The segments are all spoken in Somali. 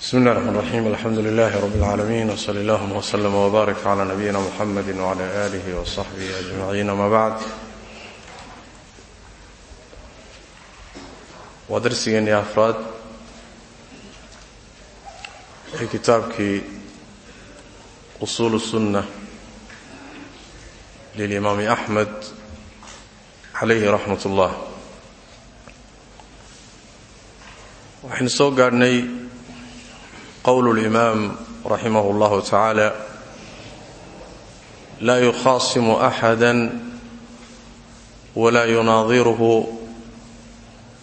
bsmi اllahi الرحmn الرaxيim alxamdu lilahi rb اlcaalamiin wsl اllahuma wslm wbaarak clى nabiyina mxamedi wclى alih wصaxbih ajmaciin ama bacd waa darsigeennii afraad ee kitaabkii usuul الsunna lilimaami axmed calayhi raxmat اllah waxaynu soo gaadhnay qowl اlimaam raximah اllahu tacaala laa yukhaasimu axada walaa yunaadirhu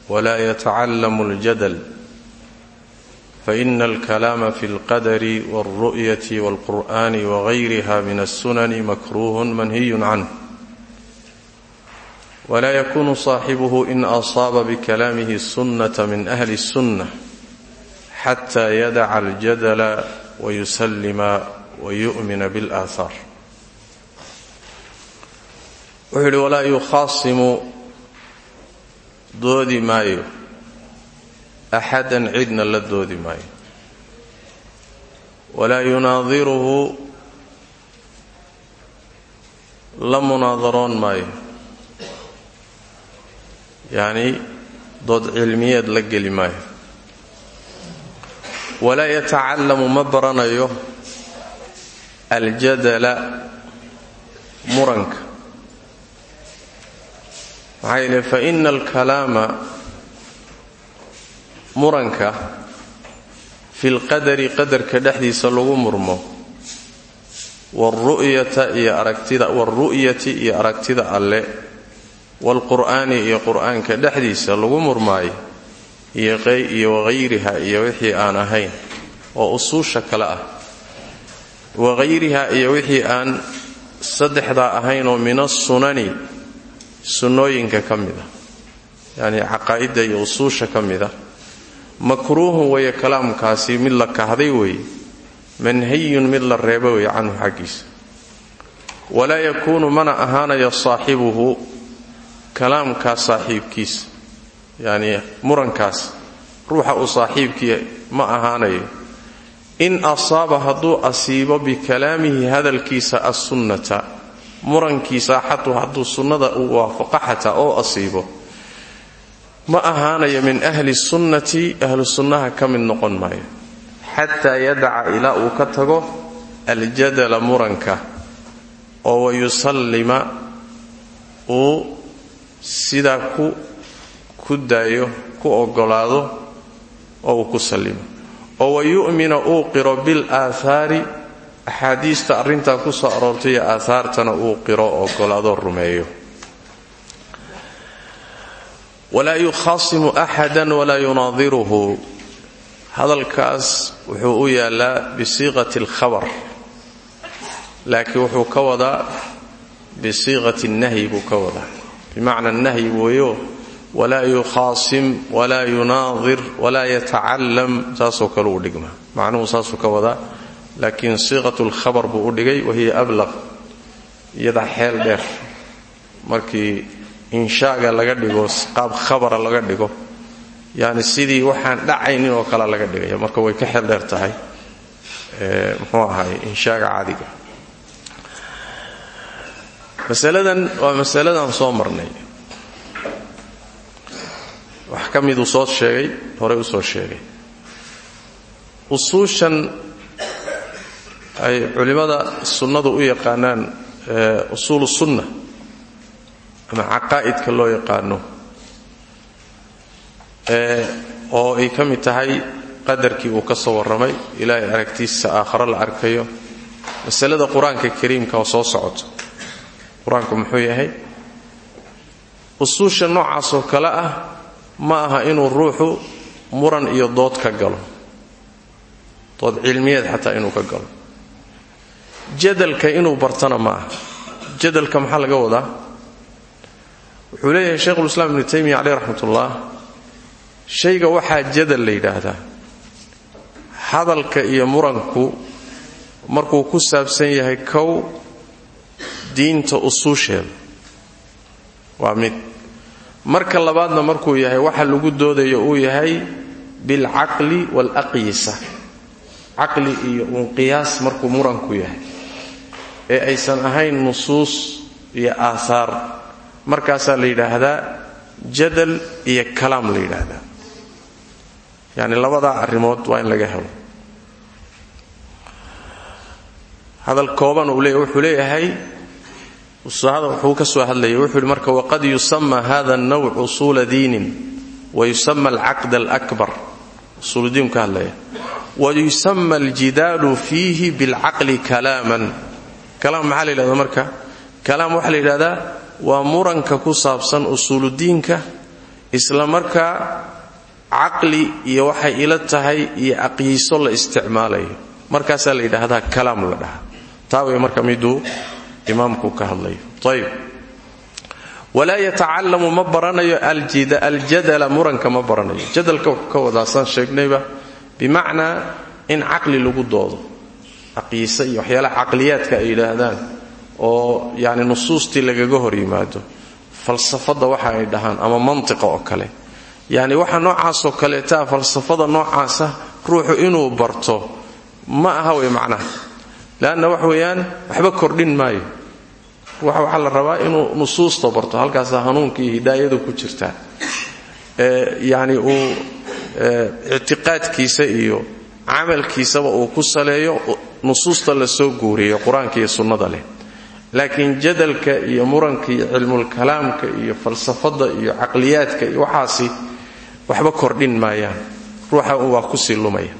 wla ytacalamu اljadl faina alkalaama fi اlqadri wاlru'yati wاlqur'ani wagayriha min aلsunani makruuh manhiyu canh wla yakunu صaaxibuhu in asaaba bikalaamihi sunaة min ahli الsunة xata yadaca aljadala wayusalima wayu'mina biاlaahaar wuxuu yidhi walaa yukhaasimu doodi maayo axadan cidna la doodi maayo walaa yunaadiruhu la munaadaroon maayo yacni dood cilmiyeed la geli maayo walaa yatacallamu ma baranayo aljadala muranka maxaa yeele fa ina alkalaama muranka fi lqadari qadarka dhexdiisa lagu murmo wru'yata iyo aragtida waalru'yati iyo aragtida alle waalqur'aani iyo qur'aanka dhexdiisa lagu murmaayo iyo wahayriha iyo wixii aan ahayn oo usuusha kale ah. Wahayriha iyo wixii aan saddexdaa ahayn oo min asunani sunnooyinka ka mid ah. Yacni caqaa'idda iyo usuusha ka mid ah. Makruuhun weeye kalaamkaasi mid la kahday weeye manhiyun mid la reebo weeye canhu xaggiisa. Walaa yakuunu mana ahaanayo saaxibuhu kalaamkaas saaxiibkiisa yacni murankaas ruuxa uu saaxiibkii ma ahaanayo. In asaaba hadduu asiibo bikalaamihi hadalkiisa assunnata murankiisa xatuu hadduu sunnada uu waafaqo oo asiibo ma ahaanayo min ahli sunnati ahlu sunnaha ka mid noqon maayo. Xataa yadaca ilaa uu ka tago aljadala muranka oo wayusallima uu sidaa ku ku daayo ku ogolaado oo uu ku sallimo. Oo wayu'mina uu qiro bilaahaari axaadiista arrintaa ku soo aroortay iyo aahaartana uu qiro ogolaado rumeeyo. Walaa yukhaasimu axadan hadalkaas wuxuu u yaallaa bisiiqati alkhabar laakiin wuxuu ka wadaa bisiiqati nahyi buu ka wadaa. Bimacna nahyi weeyo walaa yukhaasim walaa yunaadir walaa yatacalam saasoo kale u dhigma. Macnuhu saasuu ka wadaa laakiin siiqat lkhabar buu u dhigay wahiya ablaq iyada xeel dheer. Markii inshaaga laga dhigo qaab khabara laga dhigo yani sidii waxaan dhacaynin oo kale laga dhigaya. Marka wax soo sheegay horey u soo sheegay. Usuushan ay culimmada sunnadu u yaqaanaan usuulu sunna ama caqaa'idka loo yaqaano oo ay ka mid tahay qadarkii uu ka soo warramay ilaahay aragtiisa aakharo la arkayo masalada qur'aanka kariimka oo soo socoto qur'aanku muxuu yahay? Usuusha noocaasoo kale ah ma aha inuu ruuxu muran iyo dood ka galo. Dood cilmiyeed xataa inuu ka galo. Jadalka inuu bartana ma aha. Jadalka maxaa laga wadaa? Wuxuu leeyahay sheikhulislaam ibnu taymiya caleyh raxmatullah shayga waxaa jadal la yidhaahdaa. Hadalka iyo muranku markuu ku saabsan yahay kow diinta usuusheeda. Waa mid marka labaadna markuu yahay waxa lagu doodayo uu yahay bilcaqli waalaqyisa caqli iyo uun qiyaas markuu muranku yahay. Ee aysan ahayn nusuus iyo aahaar markaasaa la yidhaahdaa jadal iyo kalaam la yidhaahdaa. Yacni labadaa arrimood waa in laga helo. Hadal kooban uu leeya wuxuu leeyahay wuxuu ka soo hadlaya wuxuu yihi waqad yusama hada الnawc usuula diinin wayusama alcaqd alakbar. Usuuludiinku ka hadlaya. Wayusama aljidaalu fiihi bilcaqli kalaaman. Kalaam maxaa la yidhahda marka? Kalaam waxaa la yidhahdaa waa muranka ku saabsan usuuludiinka isla markaa caqli iyo waxay ila tahay iyo aqyiiso la isticmaalayo markaasaa la yidhaahdaa kalaam la dhahaa. Taa way marka miduu imaamku ka hadlayo ayb walaa yatacalamu ma baranayo aljadala muranka ma baranayo. Jadalka ka wadaasaan sheegnayba bimacnaa in caqli lagu doodo. Aqyiise iyo waxyaalaha caqliyaadka ay yidhaahdaan oo yani nusuustii lagaga hor yimaado. Falsafada waxa ay dhahaan ama mantiqa kale. Yani waxa noocaasoo kaleetaa falsafada noocaasa ruuxu inuu barto ma aha wey macnaha. Leanna wax weeyaan waxba kordhin maayo waxaa la rabaa inuu nusuusta barto halkaasa hanuunka iyo hidaayadu ku jirtaa. Yani uu ictiqaadkiisa iyo camalkiisaba uu ku saleeyo nusuusta la soo guuriyo qur'aanka iyo sunnada leh. Laakiin jadalka iyo muranka iyo cilmulkalaamka iyo falsafada iyo caqliyaadka iyo waxaasi waxba kordhin maayaan. Ruuxa waa ku sii lumaya.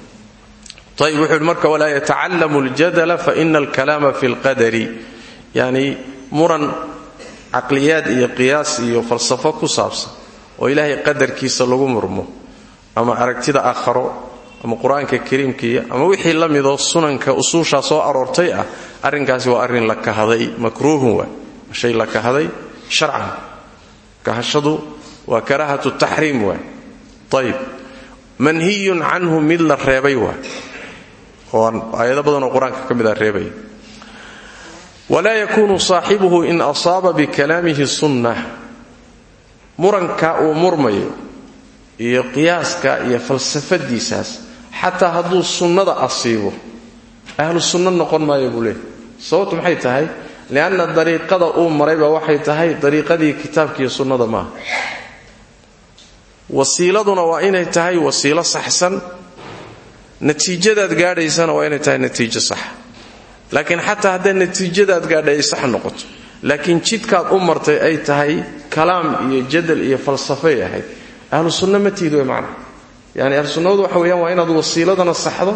Ayb wuxuu yidhi marka walaa yatacallamu aljadala faina alkalaama fi lqadari yani muran caqliyaad iyo qiyaas iyo falsafo ku saabsan oo ilaahay qadarkiisa lagu murmo ama aragtida aakharo ama qur'aanka kariimkiiya ama wixii la midoo sunanka usuushaa soo aroortay ah arrinkaasi waa arrin la kahaday makruuhun waa shay la kahaday sharcan. Kahashadu waa karaahatu taxriim waa ayb manhiyun canhu mid la reebay waa oo aayado badanoo qur'aanka ka mida reebaya walaa yakunu saaxibuhu in asaaba bikalaamihi sunna muranka uu murmayo iyo qiyaaska iyo falsafadiisaas xataa hadduu sunnada asiibo ahlu sunno noqon maayo buu leehay sababtu maxay tahay? Lianna dariiqada uu marayba waxay tahay dariiqadii kitaabkiiyo sunnada maaha wasiiladuna waa inay tahay wasiilo saxsan natiijadaad gaadhaysana waa inay tahay natiijo sax laakiin xataa hadday natiijadaad gaadha ay sax noqoto. Laakiin jidkaad u martay ay tahay kalaam iyo jadal iyo falsafay ahayd. Ahlu sunna ma tiid wey macnaha yani ahlu sunnadu waxa weeyaan waa inaad wasiiladana saxdo.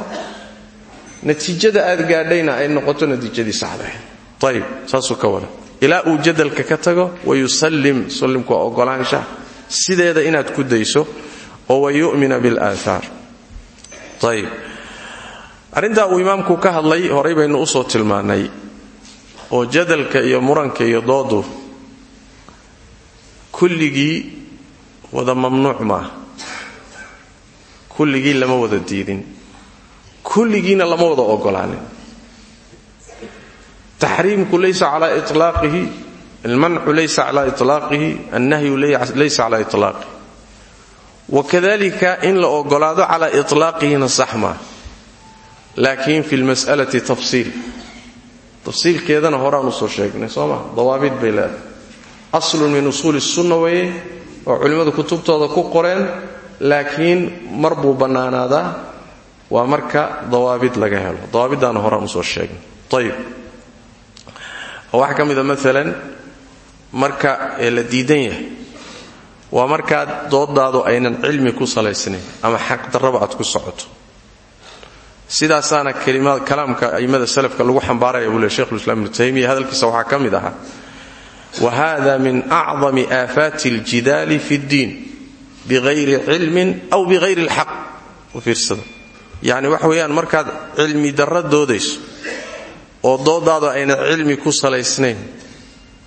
Natiijada aad gaadhayna ay noqoto natiijadii saxda ahayd. Ayib saasuu ka wada ilaa uu jadalka ka tago wayusallim sallimku waa ogolaanshaha sideeda inaad ku dayso oo wayu'mina bilaaaar ayib arrintaa uu imaamku ka hadlay horay baynu u soo tilmaannay oo jadalka iyo muranka iyo doodu kulligii wada mamnuuc maaha. Kulligii lama wada diidin. Kulligiina lama wada ogolaanin. Taxriimku laysa calaa ilaaqihi almancu laysa calaa ilaaqihi annahyu laysa calaa ilaaqihi wakadalika in la ogolaado calaa ilaaqihina sax maa laakiin fi lmas'alati tafsiil. Tafsiilkeedana horaan u soo sheegnay soo maa dawaabid bay leedahay. Aslun min usuuli sunna weeye oo culimmadu kutubtooda ku qoreen laakiin mar buu bannaanaadaa waa marka dawaabid laga helo. Dawaabiddaana horaan u soo sheegnay. Ayib waxaa ka mida maalan marka ee la diidan yahay waa markaad doodaadu aynan cilmi ku salaysnayn ama xaqdarraba aad ku socoto sidaasaana kalaamka aimada salafka lagu xambaaraya buu le shekhulislaam ibnu taymiya hadalkiisa waxaa ka mid wa hada min acdami aafaati aljidaali fi ddiin bihayri cilmin aw bihayri alxaq u fiirsada. Yacni waxa weeyaan markaad cilmi darra doodayso oo doodaadu aynan cilmi ku salaysnayn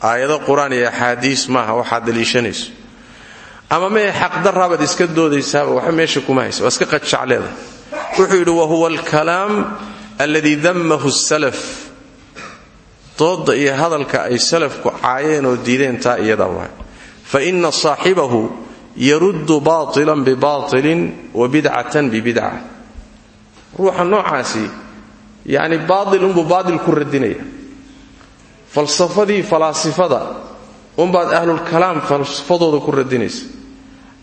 aayado qur'aan iyo axaadiis maaha waxaad daliishanayso. Ama mee xaqdaraabaad iska doodaysaaba waxa meesha kuma haysa waa iska qajacleeda wuxuu yidhi wahuwa alkalaam alladii dammahu salaf dooda iyo hadalka ay salafku caayeen oo diideen taa iyada waay. Fa ina saaxibahu yaruddu baatilan bibaatilin wa bidcatan bibidca ruuxa noocaasi yacni baatil unbuu baatil ku radinaya. Falsafadii falaasifada unbaad ahlulkalaam falsafadooda ku radinaysa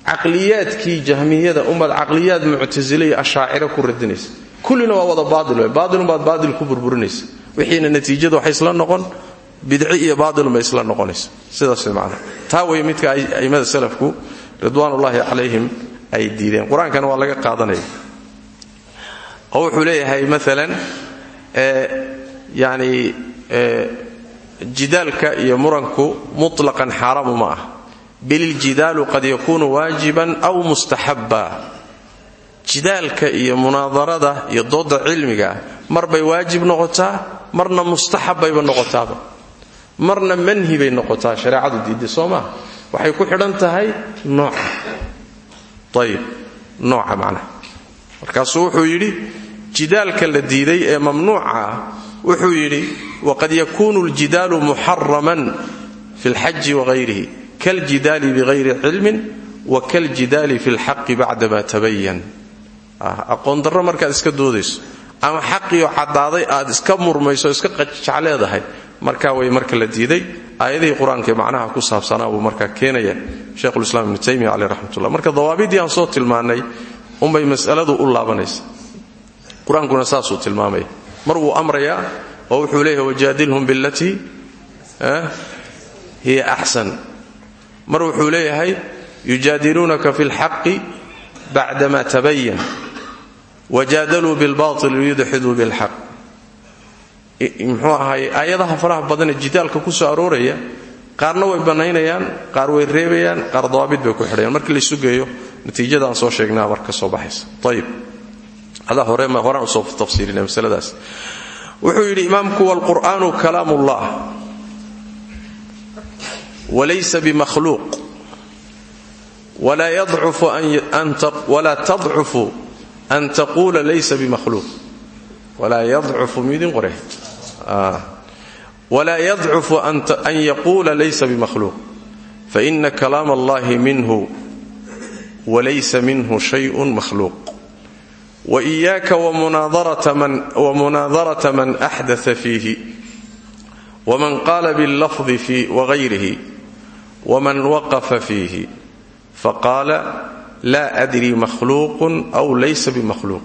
caqliyaadkii jahmiyada unbaad caqliyaad muctasile iyo ashaaciro ku radinaysa. Kullina waa wada baatil wey baatilunbaad baatil ku burburinaysa. Wixiina natiijada waxay isla noqon bidci iyo baatilunbay isla noqonaysa. Sidaas macnaha. Taa way midka a'immada salafku ridwaanullaahi calayhim ay diideen. Qur'aankana waa laga qaadanaya oo wuxuu leeyahay maalan yani jidaalka iyo muranku mutlaqan xaaraamu ma ah bal iljidaalu qad yakuunu waajiban aw mustaxabba. Jidaalka iyo munaadarada iyo dooda cilmiga mar bay waajib noqotaa marna mustaxab bayba noqotaaba. Marna manhi bay noqotaa shareecadu diidday soo waxay ku xidhan tahay nooca ayib nooca macnaha. Markaasuu wuxuu yidhi jidaalka la diiday ee mamnuuca ah wuxuu yidhi waqad yakuunu ljidaalu muxaraman fi lxaji wagayrihi kaljidaali bigayri cilmin wa kaljidaali fi lxaqi bacdama tabayan aqoon darro iska doodayso ama xaqiyo caddaaday aad iska murmayso iska qajacleedahay markaa way marka la diiday aayadihii qur'aankaee macnaha ku saabsanaa buu markaa keenaya sheikhulislaam ibnu taymiya caleyh raxmatullah marka dawaabiddii aan soo tilmaannay unbay mas'aladu u laabanaysa qur'aankuna saasuu tilmaamaya mar wuu amrayaa oo wuxuu leeyahay wajaadilhum bilatii hiya axsan mar wuxuu leeyahay yujaadiluunaka fi lxaqi bacdama tabayan wajaadaluu bilbail liyudxiduu bilxaq. Muxuu ahaay aayadaha faraha badanee jidaalka ku soo arooraya qaarna way bannaynayaan qaar way reebayaan qaar dawaabid bay ku xidhayaan. Markii laysu geeyo natiijada aan soo sheegnaa mar ka soo baxaysa. Ayib adaa horaan u soo tafsiirina masaladaas. Wuxuu yidhi imaamku waalqur'aanu kalaam ullah walaysa bimakhluuq walaa tadcufu an taquula laysa bimakhluuq walaa yadcufu midin qore walaa yadcufu an yaquula laysa bimakhluuq faina kalaam allahi minhu walaysa minhu shayun makhluuq waiyaaka wamunaadarata man axdaa fiihi waman qaala biاllafdi wagayrihi wman waqafa fiihi faqaala la adri makhluuq aw laysa bmakhluuq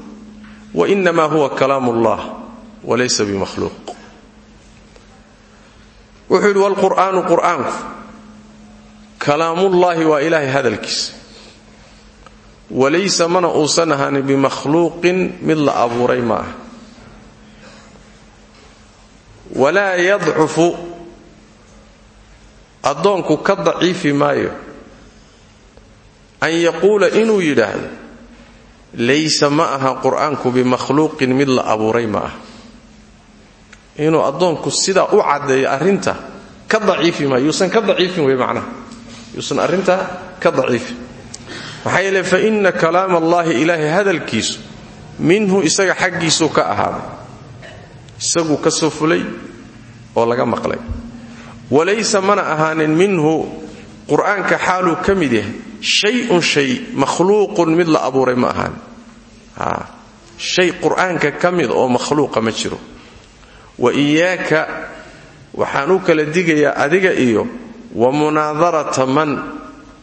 wainama huwa kalaam اllah walaysa bmakhluuq wuxuu yidhi wlqur'aanu qur'aanku kalaamullaahi waa ilaahay hadalkiisa walaysa mana uusan ahaanin bimakhluuqin mid la abuuray ma ah walaa yadcufu addoonku ka daciifi maayo an yaquula inuu yidhaahdo laysa ma aha qur'aanku bimakhluuqin mid la abuuray ma ah inuu addoonku sidaa u caddeeyo arrinta ka daciifi maayo. Yuusan ka daciifin wey macnaha. Yuusan arrintaa ka daciifin. Maxaa yeele fa inna kalaam allaahi ilaahay hadalkiisu minhu isaga xaggiisuu ka ahaaday. Isaguu ka oo laga maqlay walaysa mana ahaanin minhu qur'aanka xaaluu ka mid yahay shay-un shay makhluuqun mid la abuuray ma ahaanin shay qur'aanka oo makhluuqa ma jiro. Wa iyaaka waxaan u kala digayaa adiga iyo wa munaadarata man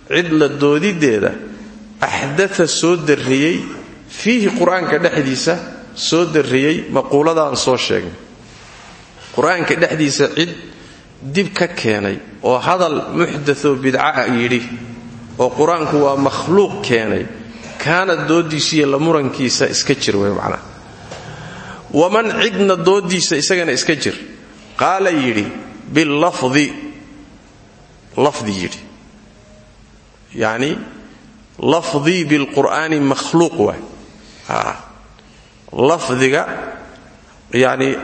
cid la doodideeda axdaa soo darriyey fiihi qur'aanka dhexdiisa soo darriyey maquuladaan soo sheegnay qur'aanka cid dib ka keenay oo hadal muxdatoo bidca'a yidhi oo qur'aanku waa makhluuq keenay kaana doodiisiiyo la murankiisa iska jir wey macnaha waman cidna doodiisa isagana iska jir qaala yidhi bilafdi lafdi yidhi. Yacni lafdii bilqur'aani makhluuq waay. Lafdiga yacni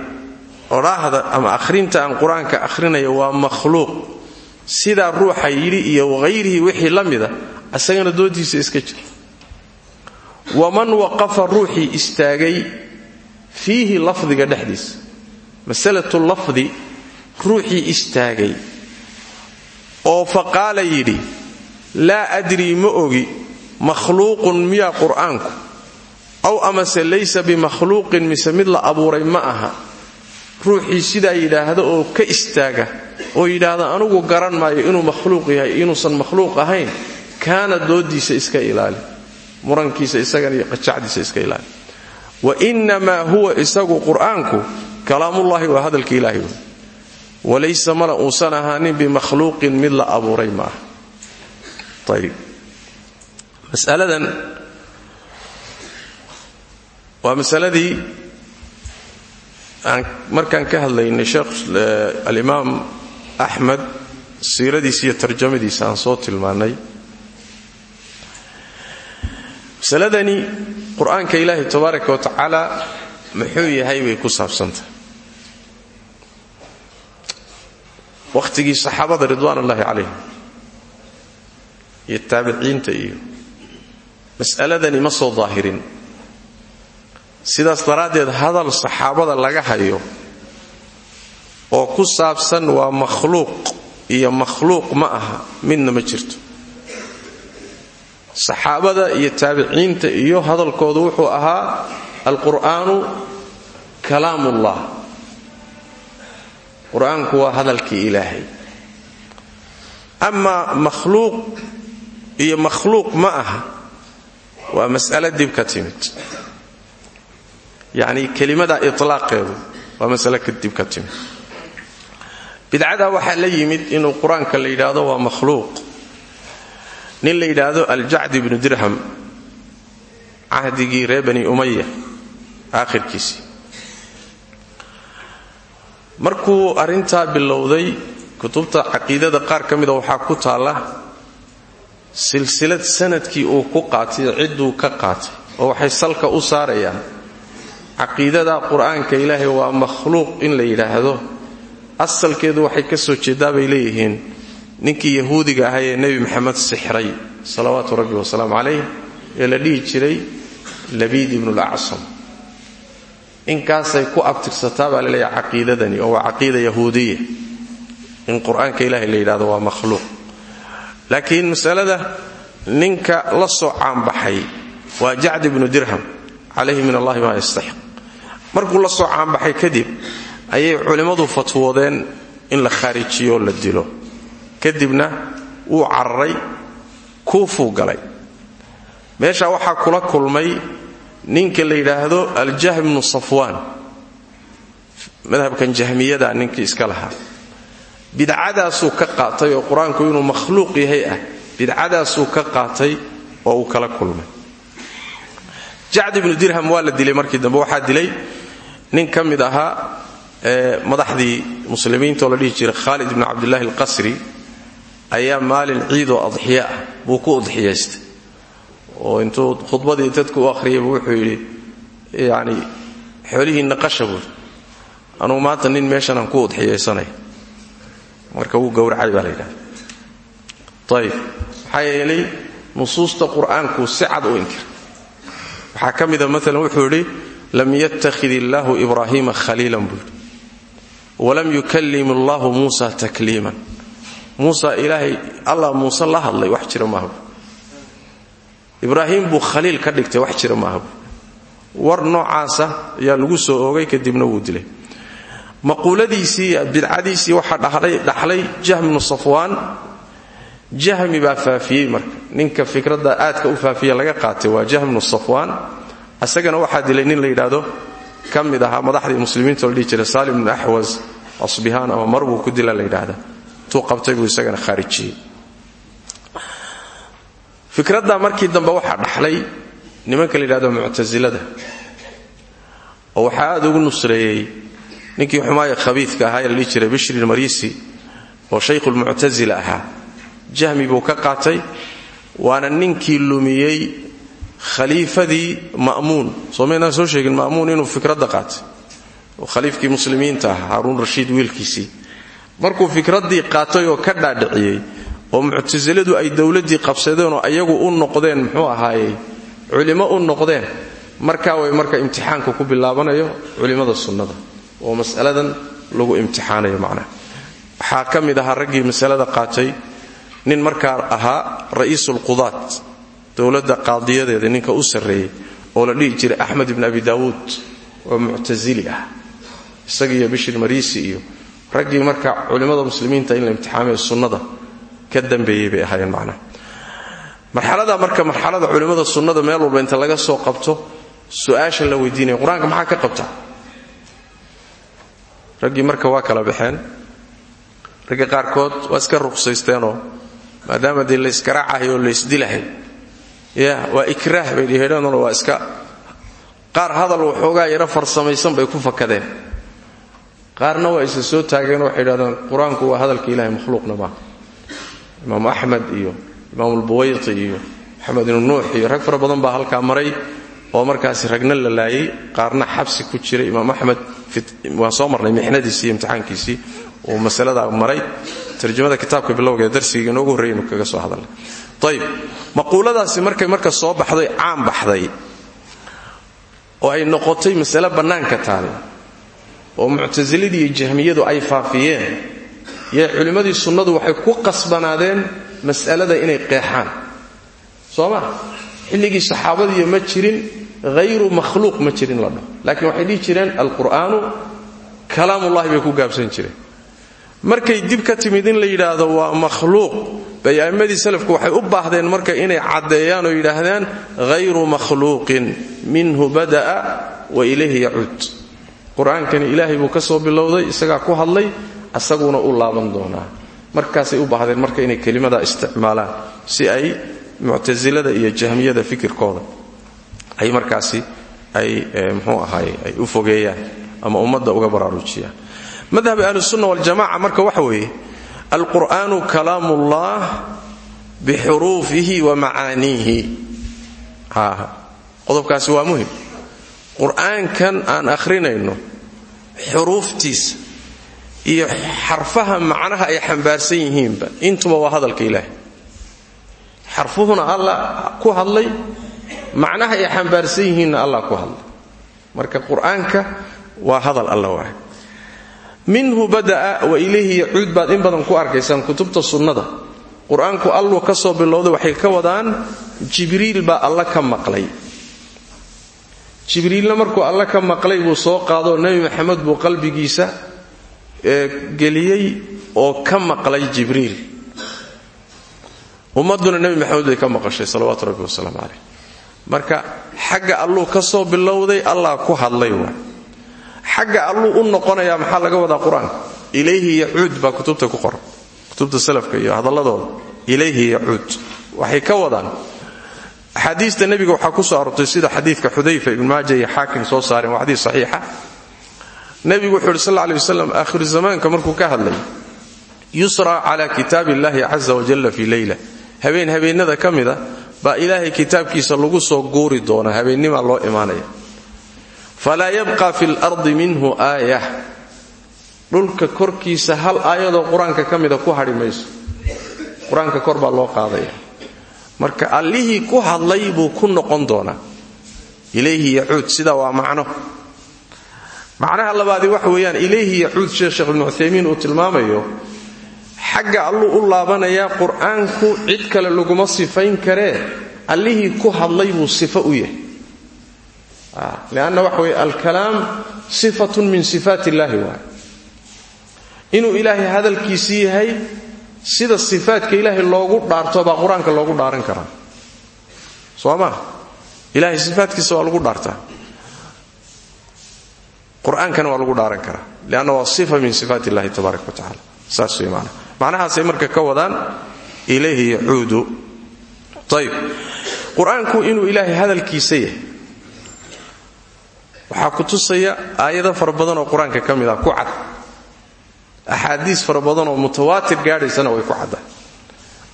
odhaahda ama akhrinta aan qur'aanka akhrinaya waa makhluuq. Sidaa ruuxa yidhi iyo wahayrihi wixii la mida isagana doodiisa iska jir waman waqafa ruuxii istaagay fiihi lafdiga dhexdiisa masalatu lafdi ruuxii istaagay. Oo faqaala yidhi laa adrii ma ogi makhluuqun miyaa qur'aanku? Aw amase laysa bimakhluuqin mise mid la abuuray ma aha ruuxii sidaa yidhaahda oo ka istaaga oo yidhaahda anugu garan maayo inuu makhluuq yahay inuusan makhluuq ahayn. Kaana doodiisa iska ilaali murankiisa isagan iyo qajacdiisa iska ilaali wa innamaa huwa isagu qur'aanku kalaamullaahi waa hadalka ilaahay wey walaysa mana uusan ahaanin bimakhluuqin mid la abuuray ma aha masaladan waa masaladii markaan ka hadlaynay sheekh alimaam axmed siiradiisa iyo tarjamadiisa aan soo tilmaannay masaladani qur'aanka ilaahi tabaaraka wa tacaala muxuu yahay bay ku saabsantahay. Wakhtigii saxaabada ridwaan ullaahi calayhim iyo taabiciinta iyo mas'aladani ma soo daahirin sidaas daraaddeed hadal saxaabada laga hayo oo ku saabsan waa makhluuq iyo makhluuq ma aha midna ma jirto. Saxaabada iyo taabiciinta iyo hadalkoodu wuxuu ahaa alqur'aanu kalaamullah. Qur'aanku waa hadalkii ilaahay. Amaa makhluuq iyo makhluuq ma aha waa mas'alo dib ka timid yacni kelimada itlaaqeedu waa masale dib ka timid bidcada waxaa la yimid inuu qur'aanka la yidhaahdo waa makhluuq. Nin la yidhaahdo aljacd ibnu dirham cahdigii reer bani umaya aakhirkiisii markuu arrintaa bilowday kutubta caqiidada qaar ka mida waxaa ku taalla silsilad sannadkii uu ku qaatay cidduu ka qaatay oo waxay salka u saarayaan caqiidada qur'aanka ilaahay waa makhluuq in la yidhaahdo. Asalkeedu waxay ka soo jeedaa bay leeyihiin. Ninkii yahuudiga ahaa ee nebi maxamed sixray salawaatu rabbi wasalaamu calayh ee la dhihi jiray labiid ibnulacsam inkaasay ku abtirsataa baa la leeyahay caqiidadani oo waa caqiida yahuudiya. In qur'aanka ilaahay la yidhahdo waa makhluuq. Laakiin masalada ninka la soo caanbaxay waa jacd ibnu dirham calayhi min allahi maa yastaxiq markuu la soo caanbaxay kadib ayay culimmadu fatwoodeen in la khaarijiyoo la dilo. Kadibna wuu cararay kuufuu galay. Meesha waxaa kula kulmay ninka la yidhaahdo aljahm bnu safwaan. Madhabkan jahmiyada ninkii iska lahaa. Bidcadaasuu ka qaatay oo qur'aanku inuu makhluuq yahay ah bidcadaasuu ka qaatay oo uu kala kulmay. Jacd ibnu dirham waa la dilay markii dambe waxaa dilay nin ka mid ahaa madaxdii muslimiinta oo la dhihi jiray khaalid ibnu cabdillaahi alqasri ayaa maalin ciidoo adxiya ah buu ku udxiyaystay oo intuu khudbadii dadku u akhriyaybu wuxuu yidhi yacni xoolihiinna qasha buuri anugu maanta nin ku udxiyaysanay marka wuu gowracay baa la yidhahda ayib maxaa yeelay nusuusta qur'aanku si cad u inkira waxaa ka mida maalan wuxuu yidhi lam yattakhid illaahu ibraahiima khaliilan buu yidhi. Walam yukallim allahu muusa takliiman. Muusa ilaahay allah muuse la hadlay wax jira maaha ibraahim buu khaliil ka dhigtay wax jira maaha war noocaasa ayaa lagu soo oogay kadibna wuu dilay. Maquuladiisii bidcadiisii waxaa dhaxlay jahmnu safwaan. Jahmi baa faafiyey marka. Ninka fikradda aadka u faafiya laga qaatay waa jahmnu safwaan isagana waxaa dilay nin la yidhaahdo ka mid ahaa madaxdii muslimiinta la dhihi jiray salim bnu axwas asbihaan ama mar buu ku dila la yidhaahda. Intuu qabtay buu isagana khaarijiyey fikradda markii dambe waxaa dhaxlay nimanka la yidhahdo muctasilada oo waxaa aad ugu nusreeyey ninkii xumaaya khabiidka ahaa ee la dhihi jiray bishrin marisi oo shaykhulmuctasila ahaa. Jahmi buu ka qaatay waana ninkii lumiyey khaliifadii ma'muun. Soo maynaan soo sheegin ma'muun inuu fikradda qaatay oo khaliifkii muslimiinta ahaa haaruun rashiid markuu fikraddii qaatay oo ka dhaadhiciyey oo muctasiladu ay dowladdii qabsadeenoo ayagu u noqdeen muxuu ahaayey culimo u noqdeen markaa way marka imtixaanka ku bilaabanayo culimmada sunnada. Oo mas'aladan lagu imtixaanayo macnaha. Waxaa ka masalada qaatay nin markaa ahaa ra'iisulqudaat dowladda qaadiyadeeda ninka u sarreeyey oo la dhihi jiray axmed ibn abi daawuud oo muctasili ah isaga bishir mariisi iyo raggii marka culimmada muslimiinta in la imtixaamay sunnada ka dambeeyey bay ahaayeen macnaha marxalada marka marxalada culimmada sunnada meel walba inta laga soo qabto su'aasha la weydiinaya qur'aanka maxaa ka qabta? Raggii marka waa kala baxeen ragga qaarkood waa iska ruqsaysteenoo maadaama dee laysgaraacahay oo laysdilahay ya waa ikraah bay dhihedhanoo waa iska qaar hadal waxoogaa yaro farsamaysan bay ku fakadeen. Qaarna waa isa soo taageen waxay idhahdeen qur'aanku waa hadalka ilahay makhluuqna maaha imaamu axmed iyo imaamu lbuwayqi iyo maxamed ibnu nuux iyo rag fara badan baa halkaa maray oo markaasi ragna la laayay. Qaarna xabsi ku jiray imaam axmed waan soo marnay mixnadiisii iyo imtixaankiisii maray. Tarjamada kitaabka bilowga ee darsiga inoogu horreyaynu kaga soo hadalnay ayib maquuladaasi markay marka soo baxday caan baxday. Oo ay noqotay masale bannaanka taal oo muctasiladii iyo jahmiyadu ay faafiyeen. Yee culimmadii sunnadu waxay ku qasbanaadeen mas'alada inay qeexaan. Soo ma? Xilligii saxaabadiiyo ma jirin hayru makhluuq ma jirin la dhaho. Laakiin waxay dhihi jireen alqur'aanu kalaamullahi bay ku gaabsan jireen. Markay dib ka timid in la yidhaahdo waa makhluuq bay a'immadii salafku waxay u baahdeen marka inay caddeeyaan oo yidhaahdaan hayru makhluuqin minhu bada'a wa ilayhi yacuud qur'aankani ilaahay buu ka soo bilowday isagaa ku hadlay asaguna u laaban doonaa. Markaasay u baahdeen marka inay kelimadaa isticmaalaan si ay muctasilada iyo jahmiyada fikirkooda ay markaasi ay mxuu ahaay ay u fogeeyaan ama ummadda uga baraarujiyaan. Madhab ahlusunna waljamaca marka waxa weeye alqur'aanu kalaam ullah bixuruufihi wa macaaniihi qodobkaasi waa muhiim. Qur'aankan aan akhrinayno xuruuftiisa iyo xarfaha macnaha ay xambaarsan yihiinba intuba waa hadalka ilaahay. Xarfuhuna allah ku hadlay macnaha ay xambaarsan yihiinna allah ku hadlay. Marka qur'aanka waa hadal alla minhu bada'a wa ilayhi yacuud baad in badan ku arkaysaan kutubta sunnada. Qur'aanku alluu ka soo bilowday waxay ka wadaan jibriil baa alla ka maqlay. Jibriilna markuu alla ka maqlay buu soo qaadoo nebi maxamed buu qalbigiisa geliyey oo ka maqlay jibriil. Ummadduna nebi maxamed bay ka maqashay salawaatu rabbi wasalaamu caleyh marka xagga alluu ka soo bilowday allah ku hadlay waay xagga alluu u noqonayaa maxaa laga wadaa qur'aanka ilayhi yacuud baa kutubta ku qoran. Kutubta salafka iyo hadalladooda. Ilayhi yacuud. Waxay ka wadaan. Axaadiista nebiga waxaa ku soo arortay sida xadiidka xudayfa ibn maaja iyo xaakim soo saareen. Waa xadiis saxiixa. Nebigu wuxuu yidhi sal lla alay wasalam aakhiru markuu ka hadlay yusra cala kitaabi illahi caza wajalla fii leyla habeen habeennada ka mida baa ilaahay kitaabkiisa lagu soo guuri doonaa. Habeennimaa loo imaanaya falaa yabqa fi lardi minhu aayah dhulka korkiisa hal aayadoo qur'aanka ka mida ku hadhi mayso. Qur'aanka kor baa loo qaadaya marka allihii ku hadlay buu ku noqon doonaa. Ilayhi yacuud sidaa waa macno. Macnaha labaadi waxa weeyaan ilayhi yacuud sida sheekh ibnu cuthaymiin uu tilmaamayo xagga alluu u laabanayaa qur'aanku cid kale laguma sifayn karee? Allihii ku hadlay buu sifo u yahay lianna waxa weye alkalaam sifatun min sifaat illahi waay inuu ilaahay hadalkiisii yahay sida sifaatka ilaahay loogu dhaarto baa qur'aanka loogu dhaaran karaa. Soo maa ilahay sifaatkiisa waa lagu dhaartaa. Qur'aankana waa lagu dhaaran karaa lianna waa sifa min sifaat illahi tabaaraka wa tacala saas wey maana macnahaasay ka wadaan ilayhi yacuudu. Ayib qur'aanku inuu ilaahay hadalkiisa yahay waxaa ku tusaya aayado fara badan oo qur'aanka ka mid ah ku cad axaadiis fara badan oo mutawaatir gaadhaysana way ku caddahay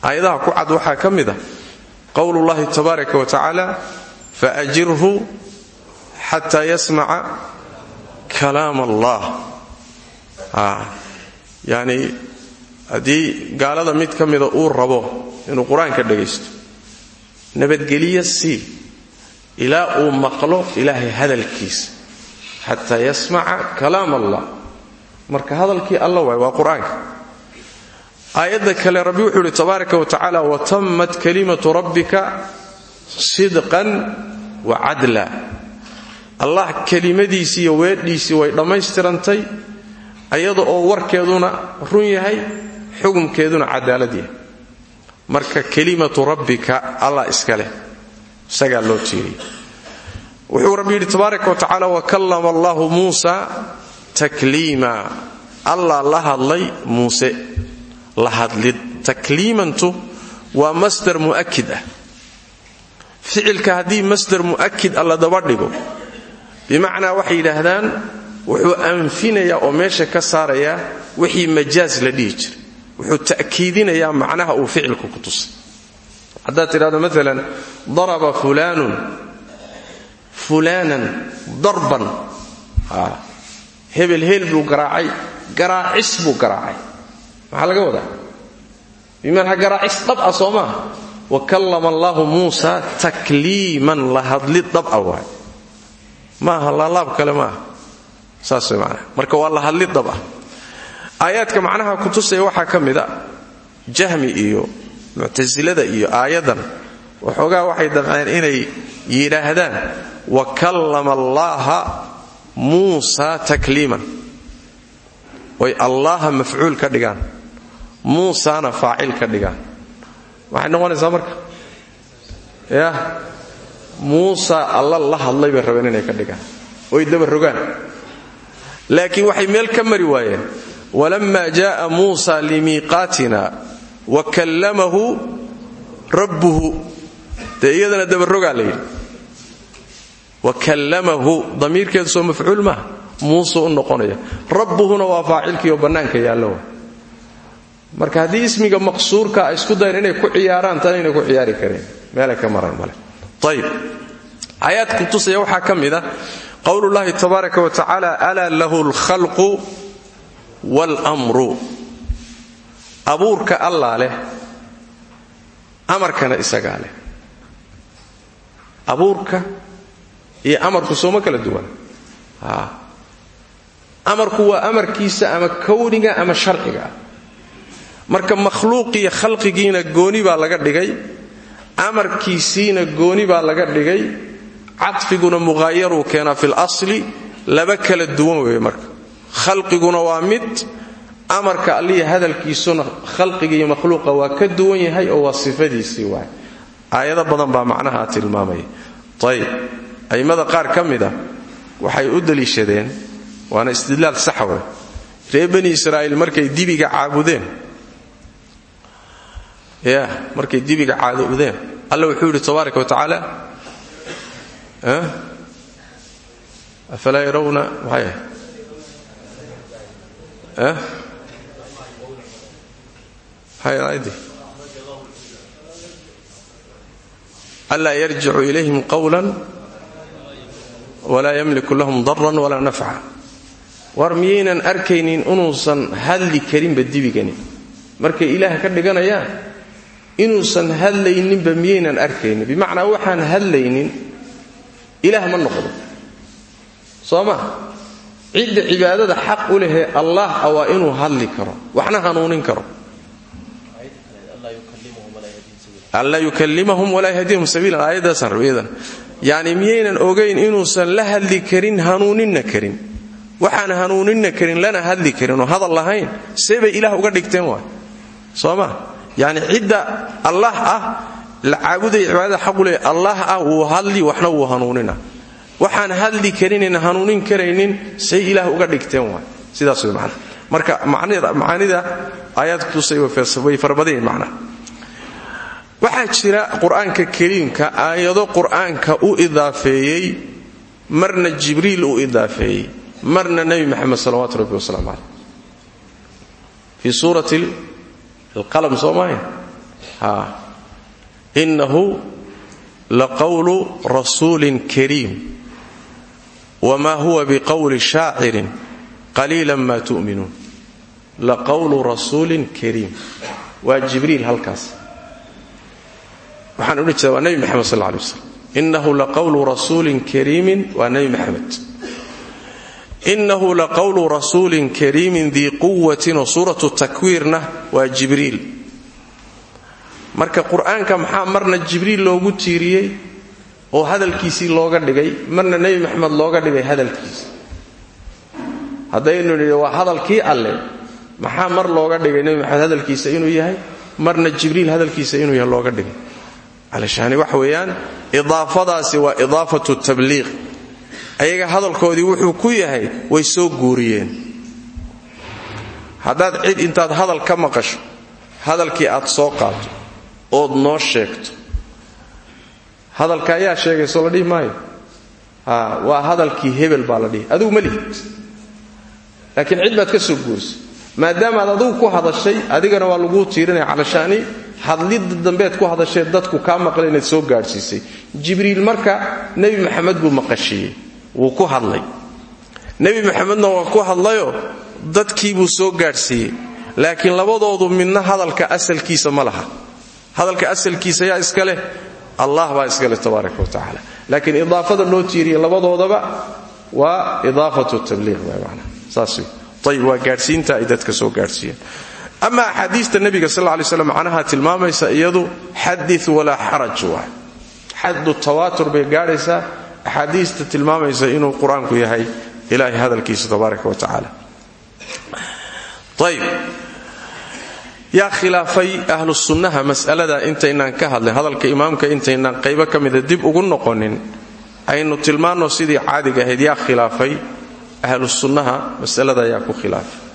aayadaha ku cad waxaa ka mid ah qowlullahi tabaaraka wa tacaala faajirhu xataa yasmaca kalaam allah yacni haddii gaalada mid ka mida uu rabo inuu qur'aanka dhagaysto nabadgeliya sii ilaa uu maqlo ilaahay hadalkiisa xataa yasmaca kalaam allah. Marka hadalkii alla waay waa qur'aanka. Aayadda kale rabbi wuxuu ihi tabaaraka wa tacaala watammat kalimatu rabbika sidqan wa cadla. Allah kelimadiisii iyo weedhiisii way dhammaystirantay ayada oo warkeeduna run yahay xukumkeeduna cadaalad yahay. Marka kelimatu rabbika allah iska isagaa loo tiiriyay wuxuu rabbi tabaaraka wa tacaala wakallama allahu muusa takliima. Allah la hadlay muuse. La hadlid. Takliimantu waa masdar mu'akid ah. Ficilka haddii masdar mu'akid a la daba dhigo bimacnaa waxay yidhaahdaan wuxuu anfinayaa oo meesha ka saarayaa wixii majaaz la dhihi jiray. Wuxuu ta'kiidinayaa macnaha uu ficilku ku tusay haddaad tidhahdo maalan daraba fulaanun fulaanan darban. Hebel heel buu garaacay garaacis buu garaacay. Maxaa laga wadaa? Bimanaa garaacis dhab ah soo maaha. Wa kallama allaahu muusa takliiman la hadlid dhab ah waay. Maaha laalaab kale maaha. Marka waa la hadlid dhab ah. Aayaadka macnaha kutusaya waxaa ka mid a jahmi iyo muctasilada iyo aayadan waxoogaa waxay damceen inay yidhaahdaan wa kallama allaaha muusa takliiman. Oy allaha mafcuul ka dhigaan muusana faacil ka dhigaan. Waxay noqonaysaa marka yah muusa alla la hadlay bay rabeen inay ka dhigaan. Oy daba rogaan. Laakiin waxay meel ka mari waayeen walamma jaءa muusa limiiqaatina wa kallamahu rabbuhu. Dee iyadana dabarogaa la yidhi. Wa kallamahu damiirkeedu soo mafcuul maaha? Muuse u noqonaya. Rabbuhuna waa faacilkiioo bannaanka yaallo. Marka haddii ismiga maqsuurka ay isku dayan inay ku ciyaaraan tan inay ku ciyaari kareen. Meelay ka maran male. Ayib aayaadka tusaya waxaa ka mid a qowlullahi tabaaraka wa tacaala alaa lahu alkhalqu waalmru abuurka allaa leh amarkana isagaa leh. Abuurka iyo amarku sooma kala duwan. Amarku waa amarkiisa ama kowniga ama sharciga. Ah marka makhluuqiyo khalqigiina gooni baa laga dhigay amarkiisiina gooni baa laga dhigay cadfiguna muqaayaruu keenaa fil asli laba kala duwan weeye marka. Khalqiguna waa mid amarka alliya hadalkiisuna khalqiga iyo makhluuqa waa ka duwan yahay oo waa sifadiisii waay. Badan baa macnaha tilmaamaya ayib a'immada qaar ka mid waxay u daliishadeen waana istidlaal saxa wey reer bani israa'iil markay dibiga caabudeen ya markay dibiga caabudeen alla wuxuu yidhi tabaaraka wa tacaala afalaa yarawna? Maxay ahayd anlaa yarjicu ilayhim qawla walaa yamliku lahum daran walaa nafca war miyaynan arkaynin inuusan hadli karinba dibigani markay ilaah ka dhiganayaan inuusan hadlayninba miyaynan arkaynin. Bimacnaa waxaan hadlaynin ilaah ma noqdo. Soo ma? Cidda cibaadada xaq u lehee allah a waa inuu hadli karo waxna hanuunin karo anlaa yukallimahum walaa yahdihum sabiilan aayaddaasaan rabayadan yacni miyaynan ogayn inuusan la hadli karin hanuuninna karin waxaan hanuuninna karin lana hadli karin oo hadal lahayn see bay ilaah uga dhigteen waay soo ma yacni cidda allah ah la caabudaya cibaadada xaqu leeya allah ah wuu hadli waxna wuu hanuunina waxaan hadli karinin hanuunin karaynin say ilaah uga dhigteen waay sidaas way macnaha marka macaanida aayaadka tusay way farabadayen macnaha waxaa jira qur'aanka kariimka aayado qur'aanka u idaafeeyey marna jibriil u idaafeeyey marna nebi maxamed salawaatu rabbi wasalaamu caleyh fii suurati alqalam soo ha innahu laqawlu rasuulin kariim. Wma huwa biqowli shaacirin qaliila ma tu'minuun. Laqawlu rasuulin kariim. Waa jibriil halkaas waxaan odhan jeeda waa nebi maxamed sal lla alay waslam laqawlu rasuulin kariimin waa nebi maxamed innahu laqawlu rasuulin kariimin dii quwatin oo suuratu takwiirna waa marka qur'aanka maxaa marna jibriil loogu tiiriyey oo hadalkiisii looga dhigay marna nebi maxamed looga dhigay hadalkiisa haddaynu nidhi waa hadalkii alle maxaa mar looga dhigay nebi maxamed hadalkiisa inuu yahay? Marna jibriil hadalkiisa inuu yahay looga dhigay alshaani waxa weeyaan? Idaafadaasi waa idaafatu tabliiq ayaga hadalkoodii wuxuu ku yahay way soo guuriyeen. Haddaad cid intaad hadal ka maqasho hadalkii aad soo qaato ood noo sheegto. Hadalka ayaa sheegay soo la dhihi maayo? Waa hadalkii hebel baa la dhihi. Adigu ma lihid laakiin cid baad ka soo guurisay maadaamaad adigu ku hadashay adigana waa laguu tiirinaya calashaani hadlidda dambeed ku hadashee dadku kaa maqlay inaad soo gaadhsiisay. Jibriil marka nebi maxamed buu maqashiiyey wuu ku hadlay. Nebi maxamedna waa ku hadlayoo dadkii buu soo gaadhsiiyey. Laakiin labadoodu midna hadalka asalkiisa ma laha. Hadalka asalkiisa yaa iska leh allah baa iska leh tabaaraka wa tacaala. Laakiin idaafada loo tiiriye labadoodaba waa idaafatu tabliiq saas ayib waa ay dadka soo gaadhsiiyeen ama axaadiista nebiga sal lay slam macnaha tilmaamaysa iyadu xadi walaa xaraj waay xadu tawaatur bay gaadhaysaa axaadiista tilmaamaysa inuu qur'aanku yahay ilaahay hadalkiisa tabaaraka wa tacaala. Ayb yaa khilaafay ahlu sunnaha mas'alada intaynaan ka hadlay hadalka imaamka intaynaan qaybo ka mida dib ugu noqonin aynu tilmaanno sidii caadiga ahayd yaa khilaafay ahlu sunnaha masalada ayaa ku khilaafay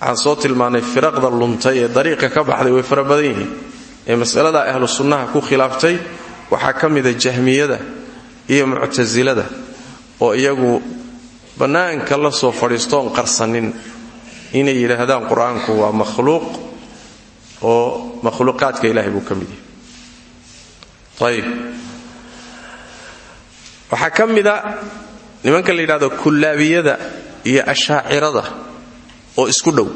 waxaan soo tilmaannay firaqda luntay ee dariiqa ka baxday way fara yihiin. Ee masalada ahlu sunnaha ku khilaaftay waxaa ka mida jahmiyada iyo muctasilada oo iyagu bannaanka la soo fadhiistoon qarsanin. Inay yidhaahdaan qur'aanku waa makhluuq oo makhluuqaadka ilahay buu ka mid yahay. Ayib waxaa ka mida nimanka la yidhahdo kullaabiyada iyo ashaacirada oo isku dhow.